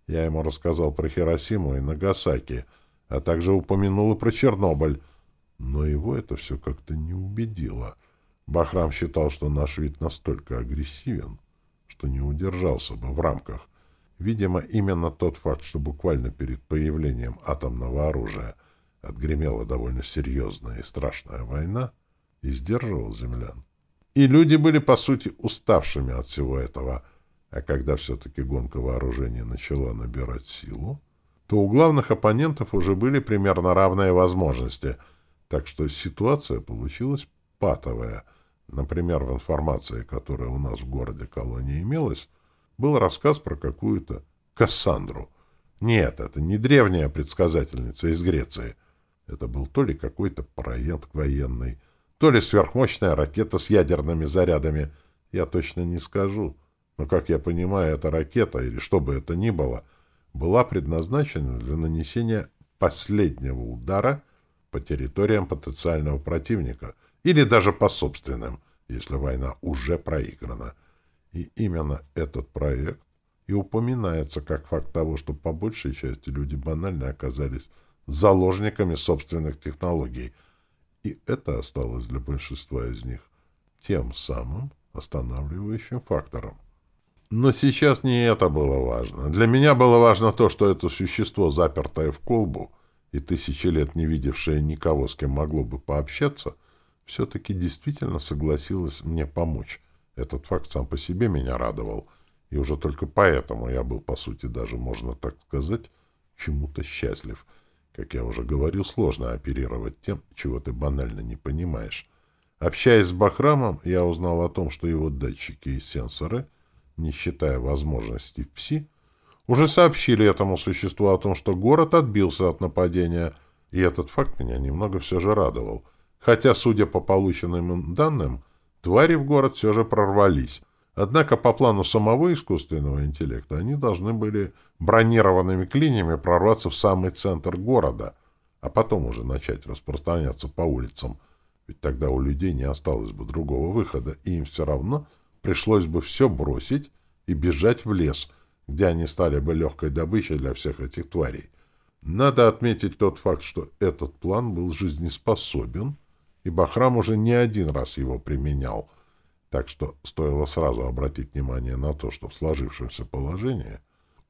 Я ему рассказал про Хиросиму и Нагасаки, а также упомянул и про Чернобыль. Но его это все как-то не убедило. Бахрам считал, что наш вид настолько агрессивен, что не удержался бы в рамках. Видимо, именно тот факт, что буквально перед появлением атомного оружия отгремела довольно серьезная и страшная война, и сдерживал землян. И люди были, по сути, уставшими от всего этого, а когда все-таки гонка вооружения начала набирать силу, то у главных оппонентов уже были примерно равные возможности, так что ситуация получилась патовая. Например, в информации, которая у нас в городе колонии имелась, был рассказ про какую-то Кассандру. Нет, это не древняя предсказательница из Греции. Это был то ли какой-то проект военный, то ли сверхмощная ракета с ядерными зарядами. Я точно не скажу. Но, как я понимаю, эта ракета, или что бы это ни было, была предназначена для нанесения последнего удара по территориям потенциального противника или даже по собственным, если война уже проиграна. И именно этот проект и упоминается как факт того, что по большей части люди банально оказались заложниками собственных технологий. И это осталось для большинства из них тем самым останавливающим фактором. Но сейчас не это было важно. Для меня было важно то, что это существо, запертое в колбу и тысячи лет не видевшее никого, с кем могло бы пообщаться, все-таки действительно согласилось мне помочь. Этот факт сам по себе меня радовал, и уже только поэтому я был, по сути, даже, можно так сказать, чему-то счастлив. Как я уже говорил, сложно оперировать тем, чего ты банально не понимаешь. Общаясь с Бахрамом, я узнал о том, что его датчики и сенсоры — не считая возможностей в ПСИ, уже сообщили этому существу о том, что город отбился от нападения, и этот факт меня немного все же радовал. Хотя, судя по полученным данным, твари в город все же прорвались. Однако по плану самого искусственного интеллекта они должны были бронированными клиньями прорваться в самый центр города, а потом уже начать распространяться по улицам, ведь тогда у людей не осталось бы другого выхода, и им все равно — пришлось бы все бросить и бежать в лес, где они стали бы легкой добычей для всех этих тварей. Надо отметить тот факт, что этот план был жизнеспособен, и Бахрам уже не один раз его применял, так что стоило сразу обратить внимание на то, что в сложившемся положении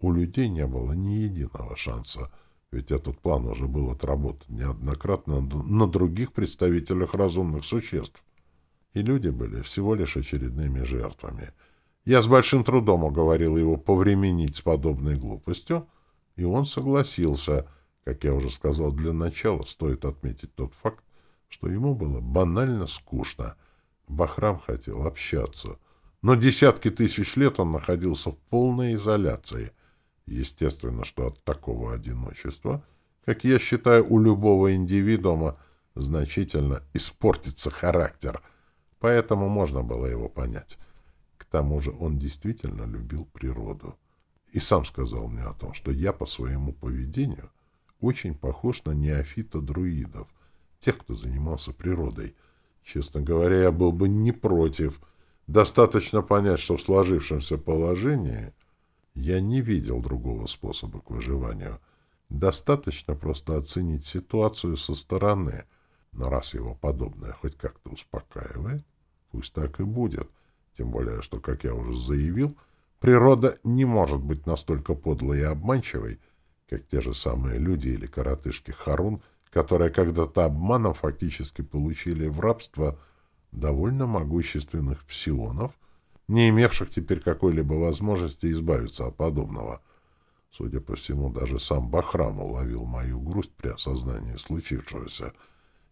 у людей не было ни единого шанса, ведь этот план уже был отработан неоднократно на других представителях разумных существ и люди были всего лишь очередными жертвами. Я с большим трудом уговорил его повременить с подобной глупостью, и он согласился. Как я уже сказал, для начала стоит отметить тот факт, что ему было банально скучно. Бахрам хотел общаться, но десятки тысяч лет он находился в полной изоляции. Естественно, что от такого одиночества, как я считаю, у любого индивидуума значительно испортится характер — Поэтому можно было его понять. К тому же он действительно любил природу. И сам сказал мне о том, что я по своему поведению очень похож на неофита-друидов, тех, кто занимался природой. Честно говоря, я был бы не против. Достаточно понять, что в сложившемся положении я не видел другого способа к выживанию. Достаточно просто оценить ситуацию со стороны. Но раз его подобное хоть как-то успокаивает, Пусть так и будет. Тем более, что, как я уже заявил, природа не может быть настолько подлой и обманчивой, как те же самые люди или коротышки Харун, которые когда-то обманом фактически получили в рабство довольно могущественных псионов, не имевших теперь какой-либо возможности избавиться от подобного. Судя по всему, даже сам Бахрам уловил мою грусть при осознании случившегося —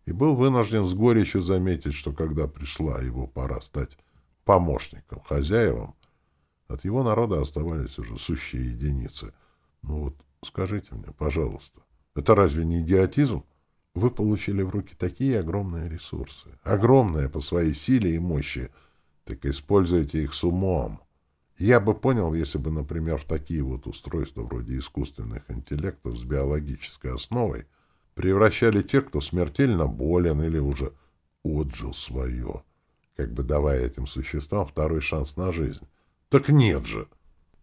и был вынужден с горечью заметить, что когда пришла его пора стать помощником, хозяевам, от его народа оставались уже сущие единицы. Ну вот скажите мне, пожалуйста, это разве не идиотизм? Вы получили в руки такие огромные ресурсы, огромные по своей силе и мощи, так используйте их с умом. Я бы понял, если бы, например, в такие вот устройства вроде искусственных интеллектов с биологической основой — превращали тех, кто смертельно болен или уже отжил свое, как бы давая этим существам второй шанс на жизнь. Так нет же!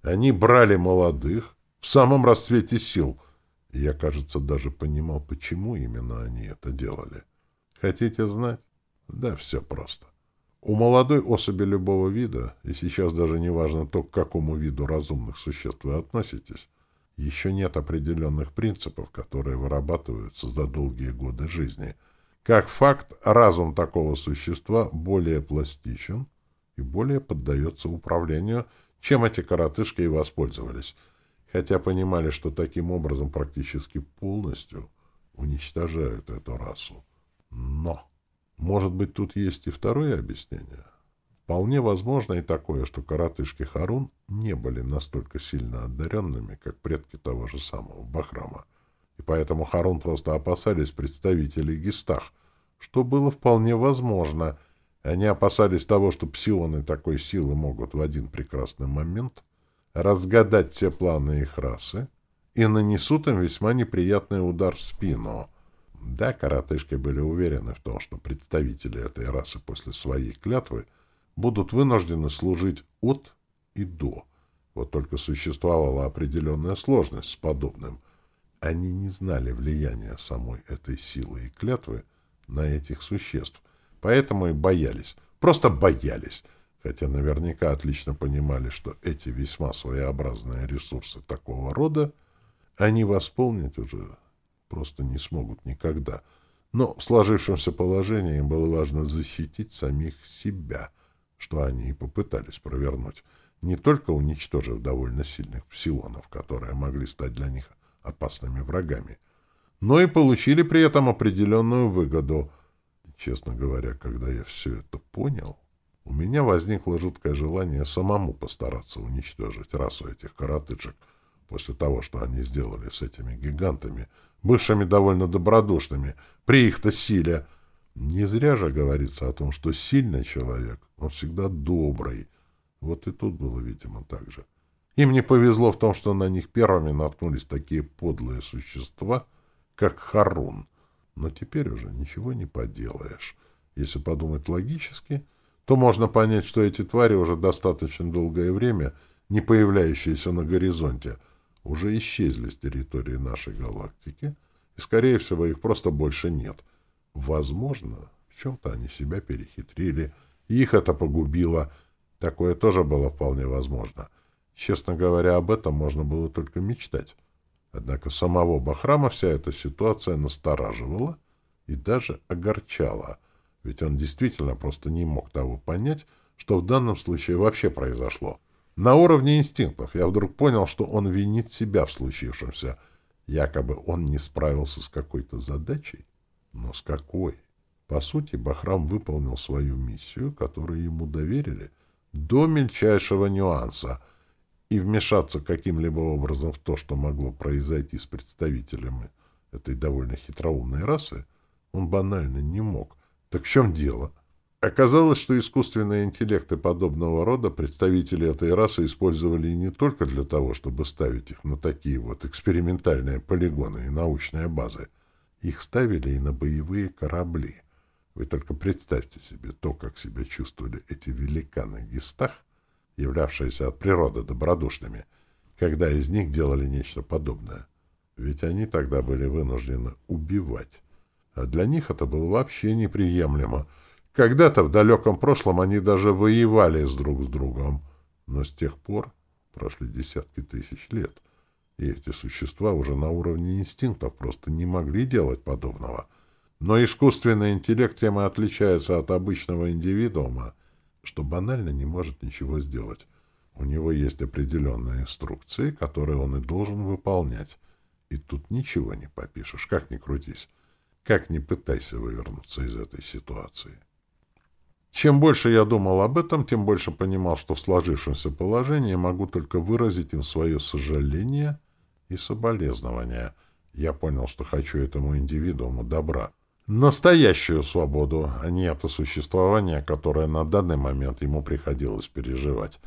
Они брали молодых в самом расцвете сил. Я, кажется, даже понимал, почему именно они это делали. Хотите знать? Да, все просто. У молодой особи любого вида, и сейчас даже не важно то, к какому виду разумных существ вы относитесь, еще нет определенных принципов, которые вырабатываются за долгие годы жизни. Как факт, разум такого существа более пластичен и более поддается управлению, чем эти коротышки и воспользовались, хотя понимали, что таким образом практически полностью уничтожают эту расу. Но, может быть, тут есть и второе объяснение? Вполне возможно и такое, что коротышки Харун не были настолько сильно одаренными, как предки того же самого Бахрама. И поэтому Харун просто опасались представителей Гистах, что было вполне возможно. Они опасались того, что псионы такой силы могут в один прекрасный момент разгадать все планы их расы и нанесут им весьма неприятный удар в спину. Да, коротышки были уверены в том, что представители этой расы после своей клятвы — будут вынуждены служить от и до. Вот только существовала определенная сложность с подобным. Они не знали влияния самой этой силы и клятвы на этих существ, поэтому и боялись, просто боялись, хотя наверняка отлично понимали, что эти весьма своеобразные ресурсы такого рода они восполнить уже просто не смогут никогда. Но в сложившемся положении им было важно защитить самих себя — что они и попытались провернуть, не только уничтожив довольно сильных псионов, которые могли стать для них опасными врагами, но и получили при этом определенную выгоду. Честно говоря, когда я все это понял, у меня возникло жуткое желание самому постараться уничтожить расу этих коротышек после того, что они сделали с этими гигантами, бывшими довольно добродушными, при их-то силе — не зря же говорится о том, что сильный человек, он всегда добрый. Вот и тут было, видимо, так же. Им не повезло в том, что на них первыми наткнулись такие подлые существа, как Харун. Но теперь уже ничего не поделаешь. Если подумать логически, то можно понять, что эти твари уже достаточно долгое время, не появляющиеся на горизонте, уже исчезли с территории нашей галактики, и, скорее всего, их просто больше нет — Возможно, в чем-то они себя перехитрили, и их это погубило. Такое тоже было вполне возможно. Честно говоря, об этом можно было только мечтать. Однако самого Бахрама вся эта ситуация настораживала и даже огорчала, ведь он действительно просто не мог того понять, что в данном случае вообще произошло. На уровне инстинктов я вдруг понял, что он винит себя в случившемся. Якобы он не справился с какой-то задачей, но с какой? По сути, Бахрам выполнил свою миссию, которую ему доверили, до мельчайшего нюанса, и вмешаться каким-либо образом в то, что могло произойти с представителями этой довольно хитроумной расы, он банально не мог. Так в чем дело? Оказалось, что искусственные интеллекты подобного рода представители этой расы использовали не только для того, чтобы ставить их на такие вот экспериментальные полигоны и научные базы, их ставили и на боевые корабли. Вы только представьте себе то, как себя чувствовали эти великаны Гистах, являвшиеся от природы добродушными, когда из них делали нечто подобное. Ведь они тогда были вынуждены убивать. А для них это было вообще неприемлемо. Когда-то в далеком прошлом они даже воевали с друг с другом. Но с тех пор прошли десятки тысяч лет — и эти существа уже на уровне инстинктов просто не могли делать подобного. Но искусственный интеллект тем и отличается от обычного индивидуума, что банально не может ничего сделать. У него есть определенные инструкции, которые он и должен выполнять. И тут ничего не попишешь, как ни крутись, как ни пытайся вывернуться из этой ситуации. Чем больше я думал об этом, тем больше понимал, что в сложившемся положении могу только выразить им свое сожаление и соболезнования. Я понял, что хочу этому индивидууму добра. Настоящую свободу, а не это существование, которое на данный момент ему приходилось переживать.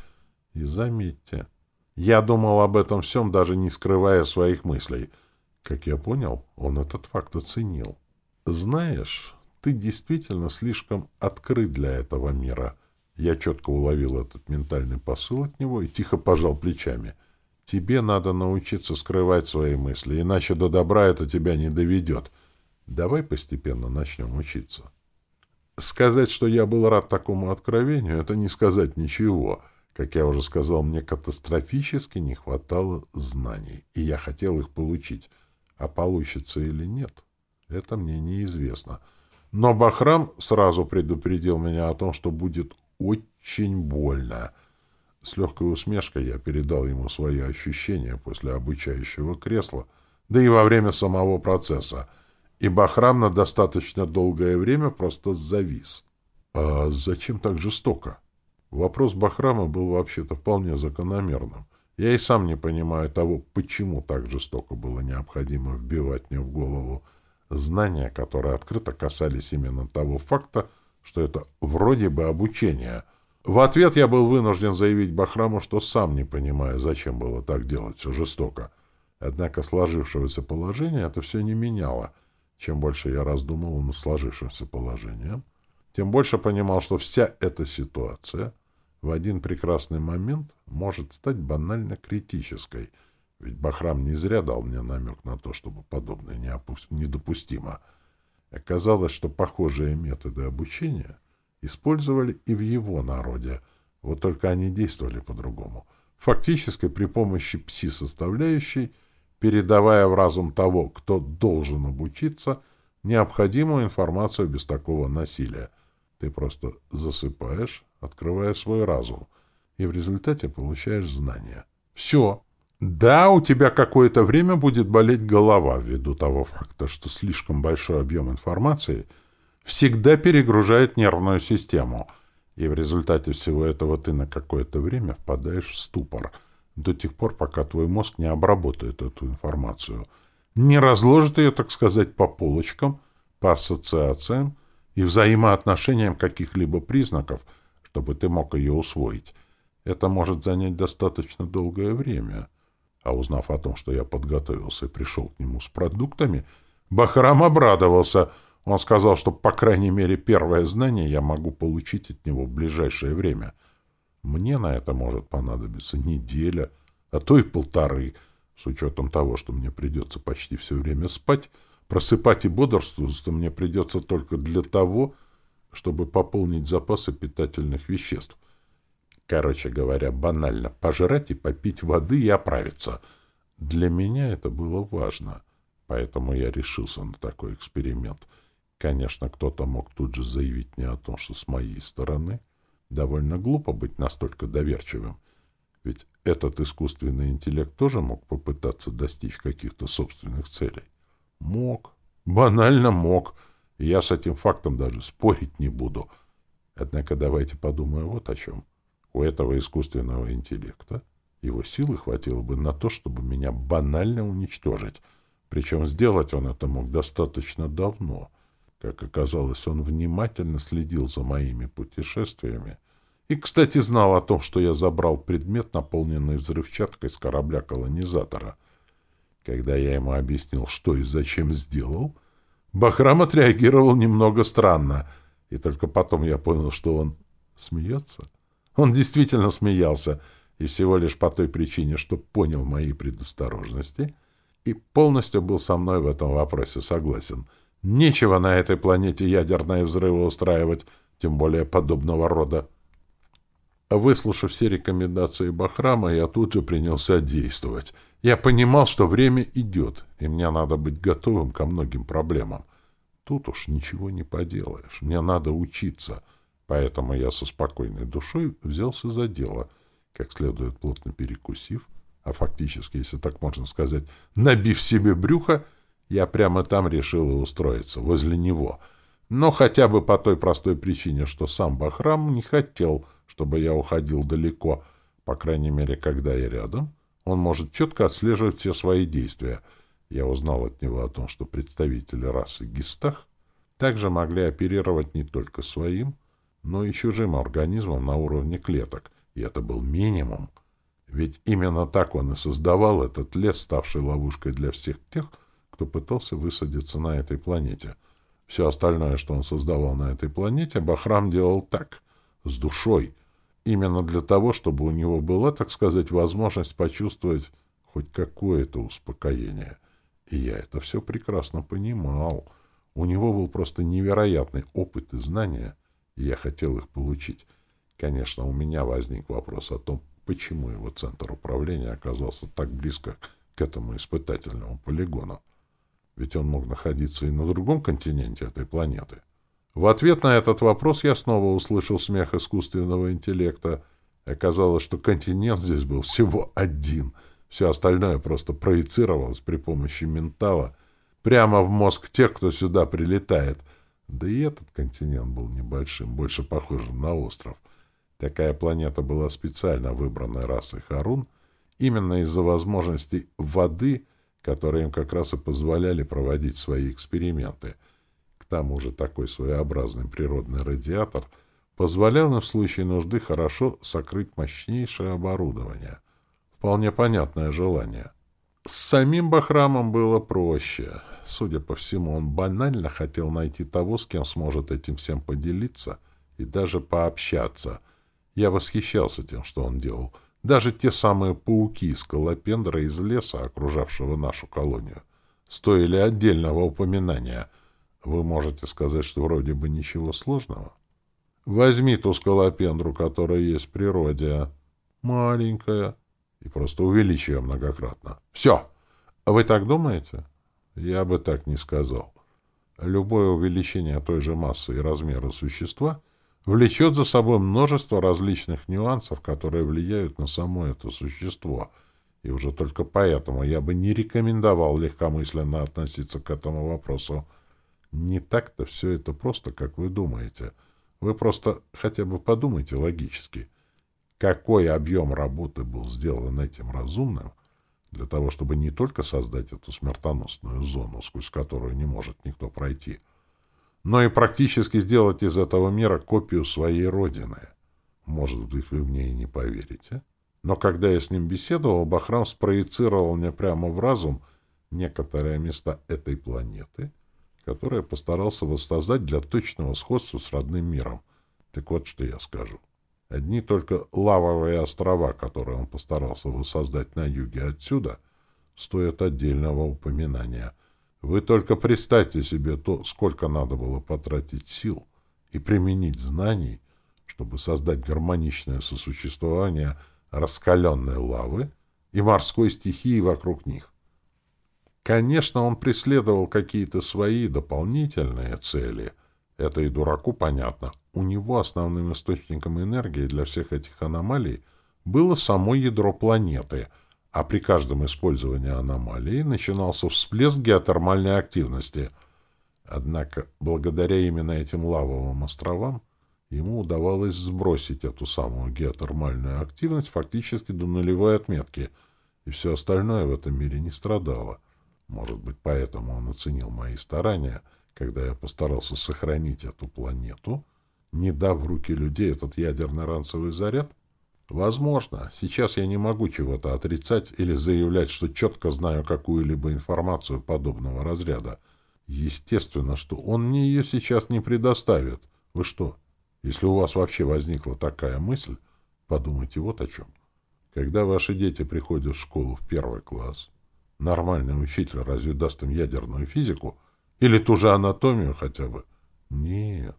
И заметьте, я думал об этом всем, даже не скрывая своих мыслей. Как я понял, он этот факт оценил. Знаешь, ты действительно слишком открыт для этого мира. Я четко уловил этот ментальный посыл от него и тихо пожал плечами. Тебе надо научиться скрывать свои мысли, иначе до добра это тебя не доведет. Давай постепенно начнем учиться. Сказать, что я был рад такому откровению, это не сказать ничего. Как я уже сказал, мне катастрофически не хватало знаний, и я хотел их получить. А получится или нет, это мне неизвестно. Но Бахрам сразу предупредил меня о том, что будет очень больно. С легкой усмешкой я передал ему свои ощущения после обучающего кресла, да и во время самого процесса — и Бахрам на достаточно долгое время просто завис. А зачем так жестоко? Вопрос Бахрама был вообще-то вполне закономерным. Я и сам не понимаю того, почему так жестоко было необходимо вбивать мне в голову знания, которые открыто касались именно того факта, что это вроде бы обучение. В ответ я был вынужден заявить Бахраму, что сам не понимаю, зачем было так делать все жестоко. Однако сложившегося положения это все не меняло — чем больше я раздумывал над сложившимся положением, тем больше понимал, что вся эта ситуация в один прекрасный момент может стать банально критической, ведь Бахрам не зря дал мне намек на то, чтобы подобное недопустимо. Оказалось, что похожие методы обучения использовали и в его народе, вот только они действовали по-другому. Фактически при помощи пси-составляющей — передавая в разум того, кто должен обучиться, необходимую информацию без такого насилия. Ты просто засыпаешь, открывая свой разум, и в результате получаешь знания. Все. Да, у тебя какое-то время будет болеть голова ввиду того факта, что слишком большой объем информации всегда перегружает нервную систему, и в результате всего этого ты на какое-то время впадаешь в ступор — до тех пор, пока твой мозг не обработает эту информацию, не разложит ее, так сказать, по полочкам, по ассоциациям и взаимоотношениям каких-либо признаков, чтобы ты мог ее усвоить. Это может занять достаточно долгое время. А узнав о том, что я подготовился и пришел к нему с продуктами, Бахрам обрадовался. Он сказал, что, по крайней мере, первое знание я могу получить от него в ближайшее время — мне на это может понадобиться неделя, а то и полторы, с учетом того, что мне придется почти все время спать, просыпать и бодрствовать мне придется только для того, чтобы пополнить запасы питательных веществ. Короче говоря, банально пожрать и попить воды и оправиться. Для меня это было важно, поэтому я решился на такой эксперимент. Конечно, кто-то мог тут же заявить мне о том, что с моей стороны — Довольно глупо быть настолько доверчивым, ведь этот искусственный интеллект тоже мог попытаться достичь каких-то собственных целей. Мог. Банально мог. Я с этим фактом даже спорить не буду. Однако давайте подумаем вот о чем. У этого искусственного интеллекта его силы хватило бы на то, чтобы меня банально уничтожить. Причем сделать он это мог достаточно давно — как оказалось, он внимательно следил за моими путешествиями и, кстати, знал о том, что я забрал предмет, наполненный взрывчаткой с корабля-колонизатора. Когда я ему объяснил, что и зачем сделал, Бахрам отреагировал немного странно, и только потом я понял, что он смеется. Он действительно смеялся, и всего лишь по той причине, что понял мои предосторожности и полностью был со мной в этом вопросе согласен — Нечего на этой планете ядерные взрывы устраивать, тем более подобного рода. Выслушав все рекомендации Бахрама, я тут же принялся действовать. Я понимал, что время идет, и мне надо быть готовым ко многим проблемам. Тут уж ничего не поделаешь, мне надо учиться. Поэтому я со спокойной душой взялся за дело, как следует плотно перекусив, а фактически, если так можно сказать, набив себе брюхо, я прямо там решил и устроиться, возле него. Но хотя бы по той простой причине, что сам Бахрам не хотел, чтобы я уходил далеко. По крайней мере, когда я рядом, он может четко отслеживать все свои действия. Я узнал от него о том, что представители расы Гистах также могли оперировать не только своим, но и чужим организмом на уровне клеток, и это был минимум. Ведь именно так он и создавал этот лес, ставший ловушкой для всех тех, кто пытался высадиться на этой планете. Все остальное, что он создавал на этой планете, Бахрам делал так, с душой, именно для того, чтобы у него была, так сказать, возможность почувствовать хоть какое-то успокоение. И я это все прекрасно понимал. У него был просто невероятный опыт и знания, я хотел их получить. Конечно, у меня возник вопрос о том, почему его центр управления оказался так близко к этому испытательному полигону. Ведь он мог находиться и на другом континенте этой планеты. В ответ на этот вопрос я снова услышал смех искусственного интеллекта. Оказалось, что континент здесь был всего один. Все остальное просто проецировалось при помощи ментала прямо в мозг тех, кто сюда прилетает. Да и этот континент был небольшим, больше похожим на остров. Такая планета была специально выбрана расой Харун именно из-за возможностей воды, которые им как раз и позволяли проводить свои эксперименты — тому же такой своеобразный природный радиатор позволял им в случае нужды хорошо сокрыть мощнейшее оборудование. Вполне понятное желание. С самим Бахрамом было проще. Судя по всему, он банально хотел найти того, с кем сможет этим всем поделиться и даже пообщаться. Я восхищался тем, что он делал. Даже те самые пауки из колопендра из леса, окружавшего нашу колонию, стоили отдельного упоминания — вы можете сказать, что вроде бы ничего сложного. Возьми ту скалопендру, которая есть в природе. Маленькая. И просто увеличь ее многократно. Все. Вы так думаете? Я бы так не сказал. Любое увеличение той же массы и размера существа влечет за собой множество различных нюансов, которые влияют на само это существо. И уже только поэтому я бы не рекомендовал легкомысленно относиться к этому вопросу. Не так-то все это просто, как вы думаете. Вы просто хотя бы подумайте логически. Какой объем работы был сделан этим разумным для того, чтобы не только создать эту смертоносную зону, сквозь которую не может никто пройти, но и практически сделать из этого мира копию своей родины. Может быть, вы мне и не поверите. Но когда я с ним беседовал, Бахрам спроецировал мне прямо в разум некоторые места этой планеты — которое постарался воссоздать для точного сходства с родным миром. Так вот, что я скажу. Одни только лавовые острова, которые он постарался воссоздать на юге отсюда, стоят отдельного упоминания. Вы только представьте себе то, сколько надо было потратить сил и применить знаний, чтобы создать гармоничное сосуществование раскаленной лавы и морской стихии вокруг них. Конечно, он преследовал какие-то свои дополнительные цели. Это и дураку понятно. У него основным источником энергии для всех этих аномалий было само ядро планеты, а при каждом использовании аномалии начинался всплеск геотермальной активности. Однако, благодаря именно этим лавовым островам, ему удавалось сбросить эту самую геотермальную активность фактически до нулевой отметки, и все остальное в этом мире не страдало. Может быть, поэтому он оценил мои старания, когда я постарался сохранить эту планету, не дав в руки людей этот ядерный ранцевый заряд? Возможно. Сейчас я не могу чего-то отрицать или заявлять, что четко знаю какую-либо информацию подобного разряда. Естественно, что он мне ее сейчас не предоставит. Вы что, если у вас вообще возникла такая мысль, подумайте вот о чем. Когда ваши дети приходят в школу в первый класс, Нормальный учитель разве даст им ядерную физику? Или ту же анатомию хотя бы? Нет.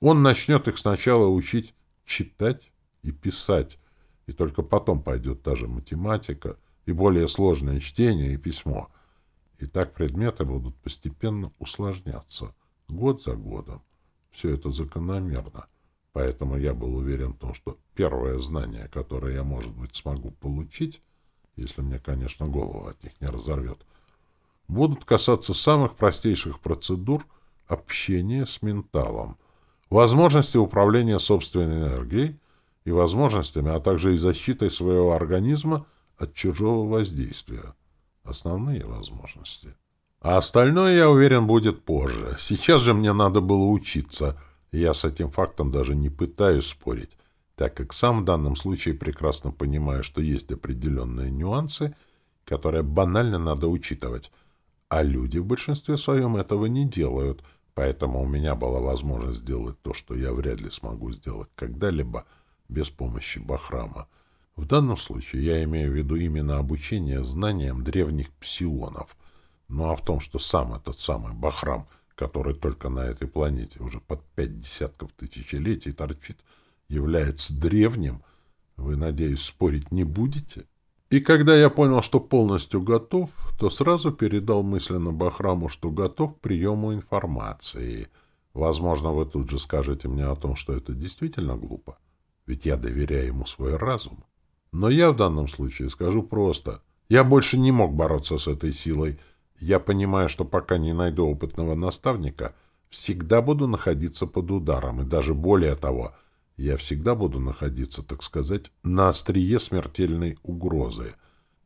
Он начнет их сначала учить читать и писать, и только потом пойдет та же математика и более сложное чтение и письмо. И так предметы будут постепенно усложняться, год за годом. Все это закономерно. Поэтому я был уверен в том, что первое знание, которое я, может быть, смогу получить, если мне, конечно, голову от них не разорвет, будут касаться самых простейших процедур общения с менталом, возможности управления собственной энергией и возможностями, а также и защитой своего организма от чужого воздействия. Основные возможности. А остальное, я уверен, будет позже. Сейчас же мне надо было учиться, я с этим фактом даже не пытаюсь спорить так как сам в данном случае прекрасно понимаю, что есть определенные нюансы, которые банально надо учитывать, а люди в большинстве своем этого не делают, Поэтому у меня была возможность сделать то, что я вряд ли смогу сделать когда-либо без помощи Бахрама. В данном случае я имею в виду именно обучение знаниям древних псионов. Ну а в том, что сам этот самый Бахрам, который только на этой планете уже под пять десятков тысячелетий торчит, является древним, вы, надеюсь, спорить не будете? И когда я понял, что полностью готов, то сразу передал мысленно Бахраму, что готов к приему информации. Возможно, вы тут же скажете мне о том, что это действительно глупо, ведь я доверяю ему свой разум. Но я в данном случае скажу просто. Я больше не мог бороться с этой силой. Я понимаю, что пока не найду опытного наставника, всегда буду находиться под ударом, и даже более того — я всегда буду находиться, так сказать, на острие смертельной угрозы.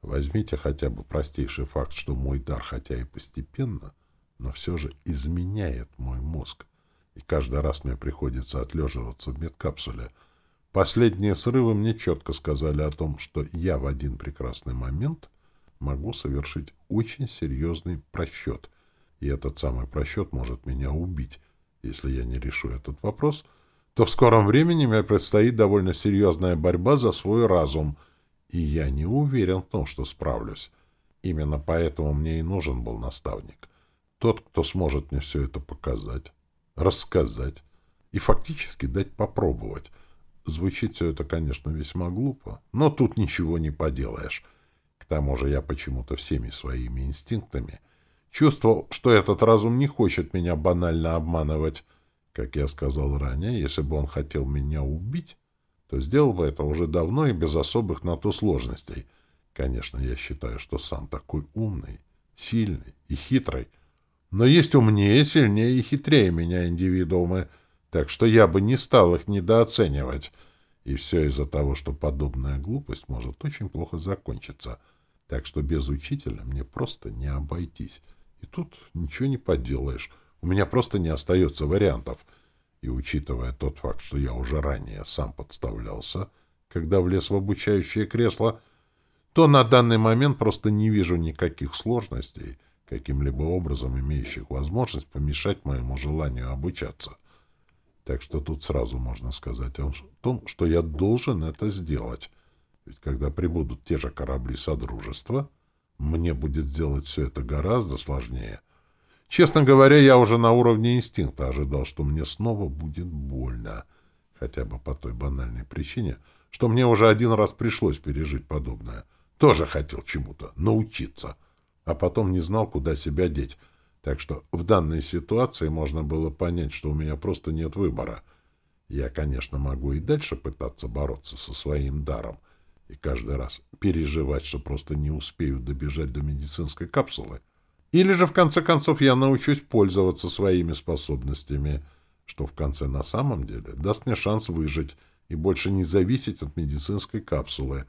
Возьмите хотя бы простейший факт, что мой дар, хотя и постепенно, но все же изменяет мой мозг. И каждый раз мне приходится отлеживаться в медкапсуле. Последние срывы мне четко сказали о том, что я в один прекрасный момент могу совершить очень серьезный просчет. И этот самый просчет может меня убить, если я не решу этот вопрос — то в скором времени мне предстоит довольно серьезная борьба за свой разум, и я не уверен в том, что справлюсь. Именно поэтому мне и нужен был наставник. Тот, кто сможет мне все это показать, рассказать и фактически дать попробовать. Звучит все это, конечно, весьма глупо, но тут ничего не поделаешь. К тому же я почему-то всеми своими инстинктами чувствовал, что этот разум не хочет меня банально обманывать, как я сказал ранее, если бы он хотел меня убить, то сделал бы это уже давно и без особых на то сложностей. Конечно, я считаю, что сам такой умный, сильный и хитрый. Но есть умнее, сильнее и хитрее меня индивидуумы, так что я бы не стал их недооценивать. И все из-за того, что подобная глупость может очень плохо закончиться. Так что без учителя мне просто не обойтись. И тут ничего не поделаешь. У меня просто не остается вариантов. И учитывая тот факт, что я уже ранее сам подставлялся, когда влез в обучающее кресло, то на данный момент просто не вижу никаких сложностей, каким-либо образом имеющих возможность помешать моему желанию обучаться. Так что тут сразу можно сказать о том, что я должен это сделать. Ведь когда прибудут те же корабли Содружества, мне будет сделать все это гораздо сложнее — Честно говоря, я уже на уровне инстинкта ожидал, что мне снова будет больно. Хотя бы по той банальной причине, что мне уже один раз пришлось пережить подобное. Тоже хотел чему-то научиться, а потом не знал, куда себя деть. Так что в данной ситуации можно было понять, что у меня просто нет выбора. Я, конечно, могу и дальше пытаться бороться со своим даром, и каждый раз переживать, что просто не успею добежать до медицинской капсулы — или же, в конце концов, я научусь пользоваться своими способностями, что в конце на самом деле даст мне шанс выжить и больше не зависеть от медицинской капсулы.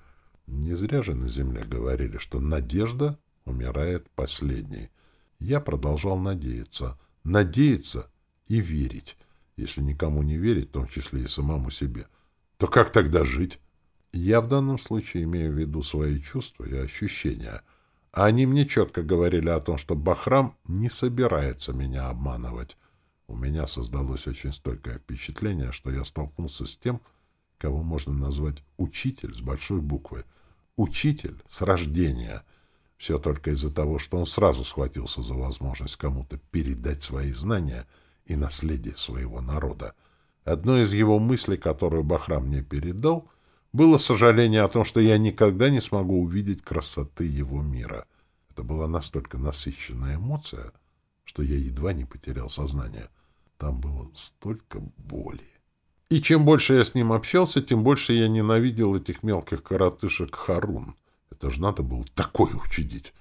Не зря же на Земле говорили, что надежда умирает последней. Я продолжал надеяться. Надеяться и верить. Если никому не верить, в том числе и самому себе, то как тогда жить? Я в данном случае имею в виду свои чувства и ощущения — они мне четко говорили о том, что Бахрам не собирается меня обманывать. У меня создалось очень стойкое впечатление, что я столкнулся с тем, кого можно назвать учитель с большой буквы. Учитель с рождения. Все только из-за того, что он сразу схватился за возможность кому-то передать свои знания и наследие своего народа. Одной из его мыслей, которую Бахрам мне передал, было сожаление о том, что я никогда не смогу увидеть красоты его мира. Это была настолько насыщенная эмоция, что я едва не потерял сознание. Там было столько боли. И чем больше я с ним общался, тем больше я ненавидел этих мелких коротышек Харун. Это же надо было такое учудить.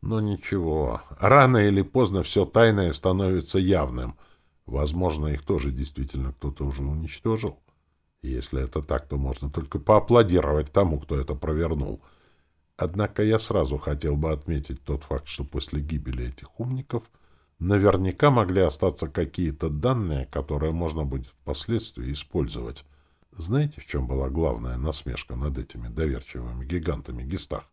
Но ничего, рано или поздно все тайное становится явным. Возможно, их тоже действительно кто-то уже уничтожил. Если это так, то можно только поаплодировать тому, кто это провернул. Однако я сразу хотел бы отметить тот факт, что после гибели этих умников наверняка могли остаться какие-то данные, которые можно будет впоследствии использовать. Знаете, в чем была главная насмешка над этими доверчивыми гигантами Гестах?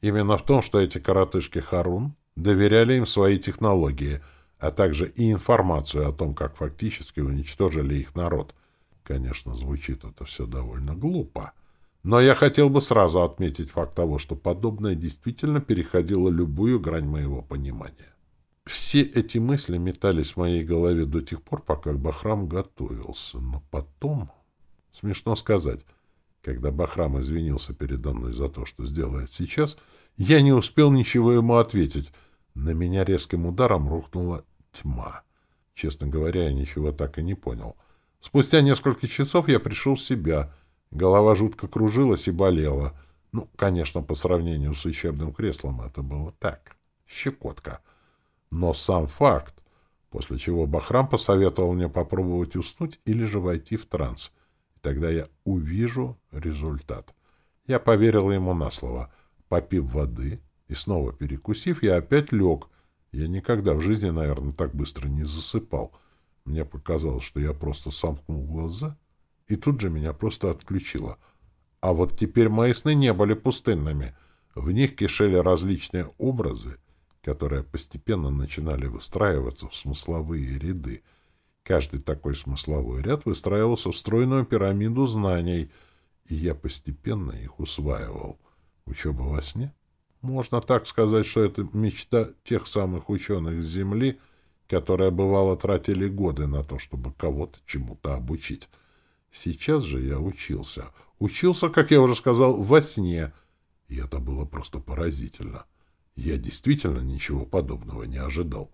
Именно в том, что эти коротышки Харун доверяли им свои технологии, а также и информацию о том, как фактически уничтожили их народ. Конечно, звучит это все довольно глупо. Но я хотел бы сразу отметить факт того, что подобное действительно переходило любую грань моего понимания. Все эти мысли метались в моей голове до тех пор, пока Бахрам готовился. Но потом... Смешно сказать. Когда Бахрам извинился передо мной за то, что сделает сейчас, я не успел ничего ему ответить. На меня резким ударом рухнула тьма. Честно говоря, я ничего так и не понял. Спустя несколько часов я пришел в себя. Голова жутко кружилась и болела. Ну, конечно, по сравнению с учебным креслом это было так. Щекотка. Но сам факт, после чего Бахрам посоветовал мне попробовать уснуть или же войти в транс. Тогда я увижу результат. Я поверил ему на слово. Попив воды и снова перекусив, я опять лег — я никогда в жизни, наверное, так быстро не засыпал. Мне показалось, что я просто сомкнул глаза, и тут же меня просто отключило. А вот теперь мои сны не были пустынными. В них кишели различные образы, которые постепенно начинали выстраиваться в смысловые ряды. Каждый такой смысловой ряд выстраивался в стройную пирамиду знаний, и я постепенно их усваивал. Учеба во сне — можно так сказать, что это мечта тех самых ученых с Земли, которые, бывало, тратили годы на то, чтобы кого-то чему-то обучить. Сейчас же я учился. Учился, как я уже сказал, во сне. И это было просто поразительно. Я действительно ничего подобного не ожидал.